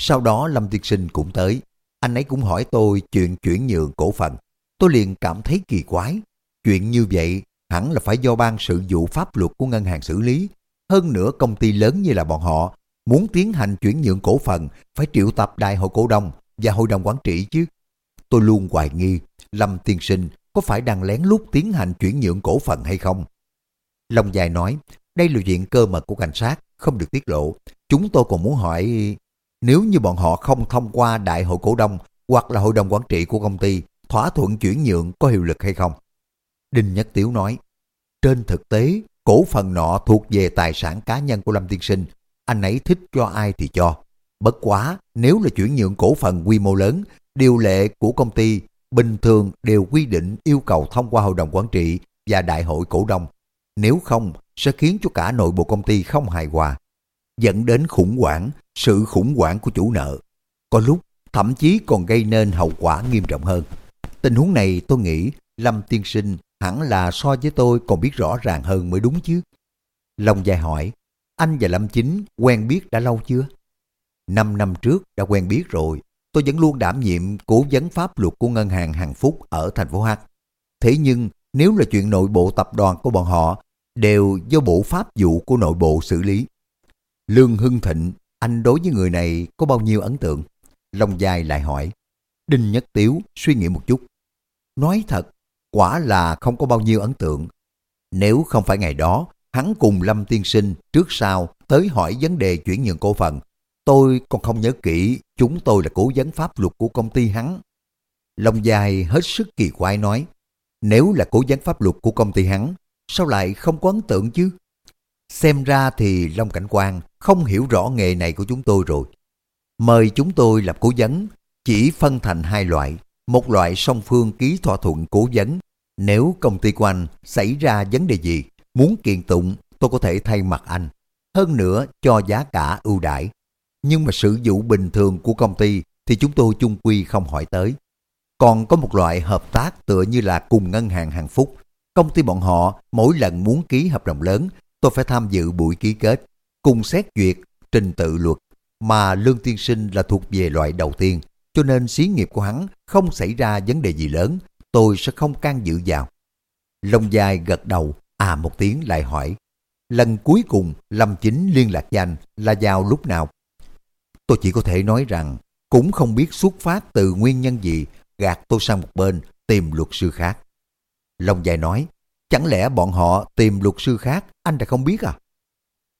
Sau đó Lâm Tiên Sinh cũng tới, anh ấy cũng hỏi tôi chuyện chuyển nhượng cổ phần. Tôi liền cảm thấy kỳ quái. Chuyện như vậy hẳn là phải do ban sự vụ pháp luật của ngân hàng xử lý. Hơn nữa công ty lớn như là bọn họ muốn tiến hành chuyển nhượng cổ phần phải triệu tập đại hội cổ đông và hội đồng quản trị chứ. Tôi luôn hoài nghi Lâm Tiên Sinh có phải đang lén lút tiến hành chuyển nhượng cổ phần hay không. Long dài nói, đây là diện cơ mật của cảnh sát, không được tiết lộ. Chúng tôi còn muốn hỏi, nếu như bọn họ không thông qua đại hội cổ đông hoặc là hội đồng quản trị của công ty, thỏa thuận chuyển nhượng có hiệu lực hay không? Đinh Nhất Tiếu nói, trên thực tế, cổ phần nọ thuộc về tài sản cá nhân của Lâm Tiên Sinh, anh ấy thích cho ai thì cho. Bất quá, nếu là chuyển nhượng cổ phần quy mô lớn, điều lệ của công ty bình thường đều quy định yêu cầu thông qua hội đồng quản trị và đại hội cổ đông. Nếu không, sẽ khiến cho cả nội bộ công ty không hài hòa, dẫn đến khủng hoảng, sự khủng hoảng của chủ nợ. Có lúc, thậm chí còn gây nên hậu quả nghiêm trọng hơn. Tình huống này tôi nghĩ Lâm Tiên Sinh hẳn là so với tôi còn biết rõ ràng hơn mới đúng chứ. Long dài hỏi, anh và Lâm Chính quen biết đã lâu chưa? Năm năm trước đã quen biết rồi, tôi vẫn luôn đảm nhiệm cố vấn pháp luật của ngân hàng Hằng Phúc ở thành phố H. Thế nhưng nếu là chuyện nội bộ tập đoàn của bọn họ đều do bộ pháp vụ của nội bộ xử lý. Lương Hưng Thịnh, anh đối với người này có bao nhiêu ấn tượng? Long Giai lại hỏi. Đinh Nhất Tiếu suy nghĩ một chút. Nói thật, quả là không có bao nhiêu ấn tượng. Nếu không phải ngày đó, hắn cùng Lâm Tiên Sinh trước sau tới hỏi vấn đề chuyển nhượng cổ phần, tôi còn không nhớ kỹ chúng tôi là cố vấn pháp luật của công ty hắn. Long dài hết sức kỳ quái nói, nếu là cố vấn pháp luật của công ty hắn, sao lại không có ấn tượng chứ? Xem ra thì Long Cảnh Quang không hiểu rõ nghề này của chúng tôi rồi. Mời chúng tôi làm cố vấn, chỉ phân thành hai loại. Một loại song phương ký thỏa thuận cố vấn. Nếu công ty của anh xảy ra vấn đề gì, muốn kiện tụng, tôi có thể thay mặt anh. Hơn nữa cho giá cả ưu đãi. Nhưng mà sự vụ bình thường của công ty thì chúng tôi chung quy không hỏi tới. Còn có một loại hợp tác tựa như là cùng ngân hàng hàng phúc. Công ty bọn họ mỗi lần muốn ký hợp đồng lớn, tôi phải tham dự buổi ký kết, cùng xét duyệt, trình tự luật, mà Lương Tiên Sinh là thuộc về loại đầu tiên, cho nên xí nghiệp của hắn không xảy ra vấn đề gì lớn, tôi sẽ không can dự vào. Long dài gật đầu, à một tiếng lại hỏi, lần cuối cùng Lâm Chính liên lạc danh là vào lúc nào? Tôi chỉ có thể nói rằng, cũng không biết xuất phát từ nguyên nhân gì, gạt tôi sang một bên, tìm luật sư khác. Long dài nói, chẳng lẽ bọn họ tìm luật sư khác, anh đã không biết à?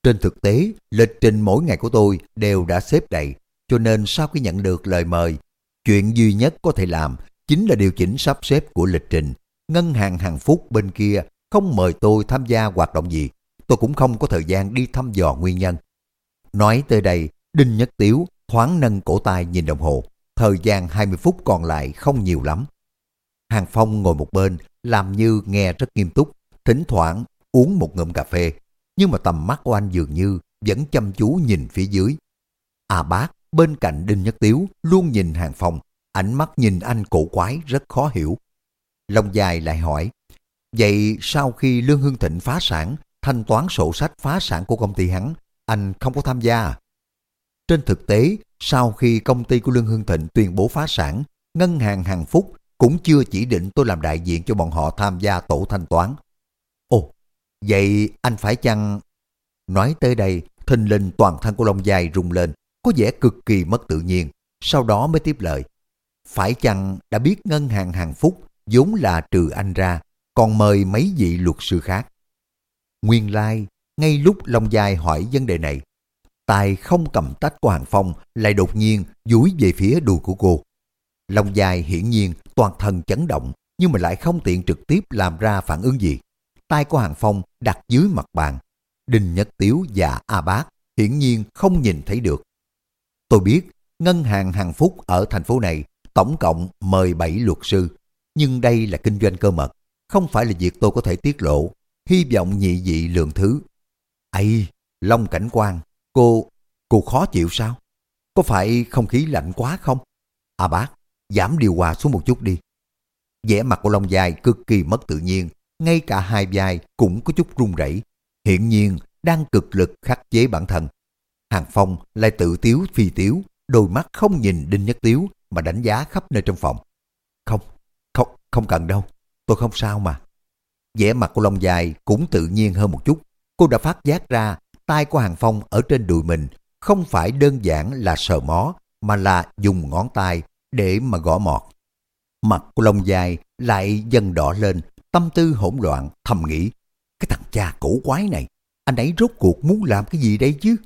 Trên thực tế, lịch trình mỗi ngày của tôi đều đã xếp đầy, cho nên sau khi nhận được lời mời, chuyện duy nhất có thể làm chính là điều chỉnh sắp xếp của lịch trình. Ngân hàng hàng phúc bên kia không mời tôi tham gia hoạt động gì, tôi cũng không có thời gian đi thăm dò nguyên nhân. Nói tới đây, Đinh Nhất Tiếu thoáng nâng cổ tay nhìn đồng hồ, thời gian 20 phút còn lại không nhiều lắm. Hàng Phong ngồi một bên, làm như nghe rất nghiêm túc, thỉnh thoảng uống một ngụm cà phê, nhưng mà tầm mắt của anh dường như vẫn chăm chú nhìn phía dưới. À bác, bên cạnh Đinh Nhất Tiếu luôn nhìn Hàng Phong, ánh mắt nhìn anh cổ quái rất khó hiểu. Long dài lại hỏi, vậy sau khi Lương hưng Thịnh phá sản, thanh toán sổ sách phá sản của công ty hắn, anh không có tham gia à? Trên thực tế, sau khi công ty của Lương hưng Thịnh tuyên bố phá sản, ngân hàng Hằng Phúc cũng chưa chỉ định tôi làm đại diện cho bọn họ tham gia tổ thanh toán. Ồ, vậy anh phải chăng... Nói tới đây, thình linh toàn thân của Long Dài rung lên, có vẻ cực kỳ mất tự nhiên, sau đó mới tiếp lời. Phải chăng đã biết ngân hàng hàng phúc vốn là trừ anh ra, còn mời mấy vị luật sư khác? Nguyên lai, like, ngay lúc Long Dài hỏi vấn đề này, tài không cầm tách của Hàng Phong lại đột nhiên dúi về phía đùi của cô. Long dài hiển nhiên toàn thân chấn động nhưng mà lại không tiện trực tiếp làm ra phản ứng gì. Tay của Hàng Phong đặt dưới mặt bàn. Đinh Nhất Tiếu và A Bác hiển nhiên không nhìn thấy được. Tôi biết ngân hàng Hàng Phúc ở thành phố này tổng cộng mời 7 luật sư. Nhưng đây là kinh doanh cơ mật, không phải là việc tôi có thể tiết lộ. Hy vọng nhị dị lượng thứ. Ây, Long Cảnh Quang, cô, cô khó chịu sao? Có phải không khí lạnh quá không? à bác, giảm điều hòa xuống một chút đi. vẻ mặt của Long dài cực kỳ mất tự nhiên, ngay cả hai vai cũng có chút run rẩy. Hiện nhiên đang cực lực khắc chế bản thân. Hàng Phong lại tự tiếu phi tiếu, đôi mắt không nhìn Đinh Nhất Tiếu mà đánh giá khắp nơi trong phòng. Không, không, không cần đâu, tôi không sao mà. vẻ mặt của Long dài cũng tự nhiên hơn một chút. Cô đã phát giác ra tay của Hàng Phong ở trên đùi mình không phải đơn giản là sờ mó mà là dùng ngón tay để mà gõ mọt. Mặt của Long dài lại dần đỏ lên, tâm tư hỗn loạn, thầm nghĩ. Cái thằng cha cổ quái này, anh ấy rốt cuộc muốn làm cái gì đây chứ?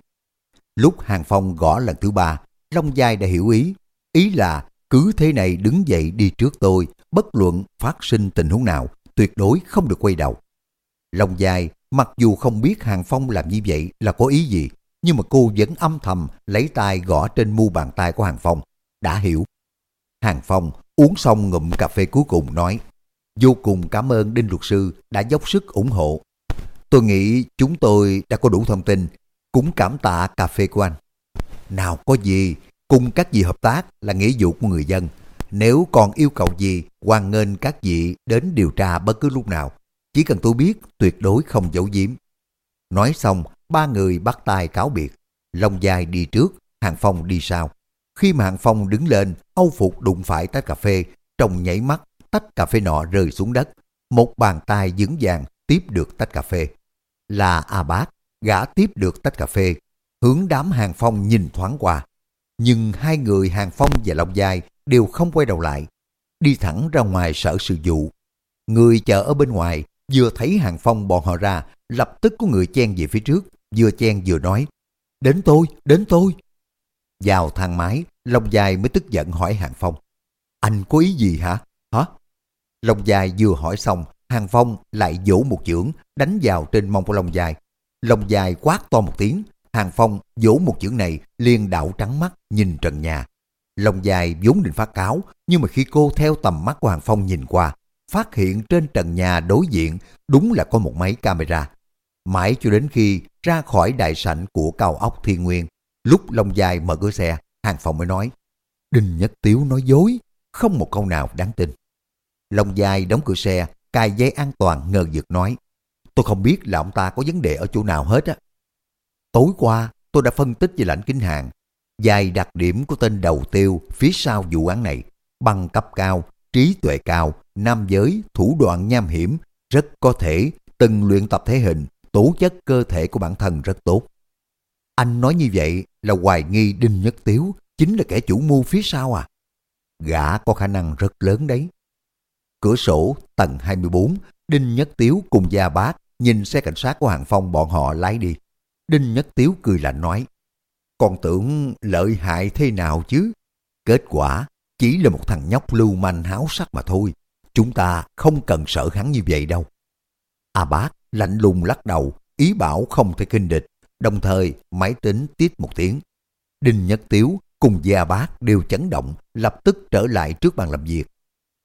Lúc Hàng Phong gõ lần thứ ba, Long Giai đã hiểu ý. Ý là cứ thế này đứng dậy đi trước tôi, bất luận phát sinh tình huống nào, tuyệt đối không được quay đầu. Long dài, mặc dù không biết Hàng Phong làm như vậy là có ý gì, nhưng mà cô vẫn âm thầm lấy tay gõ trên mu bàn tay của Hàng Phong. Đã hiểu. Hàng Phong uống xong ngụm cà phê cuối cùng nói, vô cùng cảm ơn Đinh Luật Sư đã dốc sức ủng hộ. Tôi nghĩ chúng tôi đã có đủ thông tin, cũng cảm tạ cà phê của anh. Nào có gì, cùng các vị hợp tác là nghĩa vụ của người dân. Nếu còn yêu cầu gì, hoan nghênh các vị đến điều tra bất cứ lúc nào. Chỉ cần tôi biết, tuyệt đối không giấu giếm. Nói xong, ba người bắt tay cáo biệt. Long dài đi trước, Hàng Phong đi sau. Khi mà Hàng Phong đứng lên, Âu Phục đụng phải tách cà phê, trong nhảy mắt, tách cà phê nọ rơi xuống đất. Một bàn tay vững vàng tiếp được tách cà phê. Là A Bác, gã tiếp được tách cà phê, hướng đám Hàng Phong nhìn thoáng qua. Nhưng hai người Hàng Phong và Long Giai đều không quay đầu lại, đi thẳng ra ngoài sở sự vụ. Người chờ ở bên ngoài vừa thấy Hàng Phong bọn họ ra, lập tức có người chen về phía trước, vừa chen vừa nói, đến tôi, đến tôi. Vào thang máy, Long dài mới tức giận hỏi Hàng Phong, anh có ý gì hả? Hả? Long dài vừa hỏi xong, Hàng Phong lại vỗ một chưởng đánh vào trên mông của Long dài Long dài quát to một tiếng, Hàng Phong vỗ một chữ này liền đảo trắng mắt nhìn trần nhà. Lòng dài vốn định phát cáo, nhưng mà khi cô theo tầm mắt của Hàng Phong nhìn qua, phát hiện trên trần nhà đối diện đúng là có một máy camera. Mãi cho đến khi ra khỏi đại sảnh của cao ốc Thiên Nguyên, lúc Long dài mở cửa xe, Hàng Phong mới nói, Đinh Nhất Tiếu nói dối, không một câu nào đáng tin. Long dài đóng cửa xe, cài dây an toàn ngờ vực nói, tôi không biết là ông ta có vấn đề ở chỗ nào hết á. Tối qua, tôi đã phân tích về lãnh kính hàng, vài đặc điểm của tên đầu tiêu phía sau vụ án này, bằng cấp cao, trí tuệ cao, nam giới, thủ đoạn nham hiểm, rất có thể từng luyện tập thể hình, tố chất cơ thể của bản thân rất tốt. Anh nói như vậy là hoài nghi Đinh Nhất Tiếu chính là kẻ chủ mưu phía sau à? Gã có khả năng rất lớn đấy. Cửa sổ tầng 24, Đinh Nhất Tiếu cùng Gia Bác nhìn xe cảnh sát của Hàng Phong bọn họ lái đi. Đinh Nhất Tiếu cười lạnh nói, còn tưởng lợi hại thế nào chứ? Kết quả chỉ là một thằng nhóc lưu manh háo sắc mà thôi. Chúng ta không cần sợ hắn như vậy đâu. A bác lạnh lùng lắc đầu, ý bảo không thể kinh địch, đồng thời máy tính tiết một tiếng. Đinh Nhất Tiếu cùng gia bác đều chấn động, lập tức trở lại trước bàn làm việc.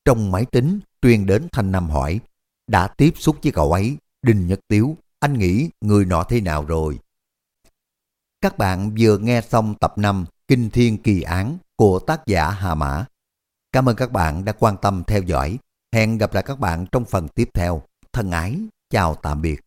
Trong máy tính truyền đến Thanh Nam hỏi, đã tiếp xúc với cậu ấy, Đinh Nhất Tiếu, anh nghĩ người nọ thế nào rồi? Các bạn vừa nghe xong tập 5 Kinh Thiên Kỳ Án của tác giả Hà Mã. Cảm ơn các bạn đã quan tâm theo dõi. Hẹn gặp lại các bạn trong phần tiếp theo. Thân ái, chào tạm biệt.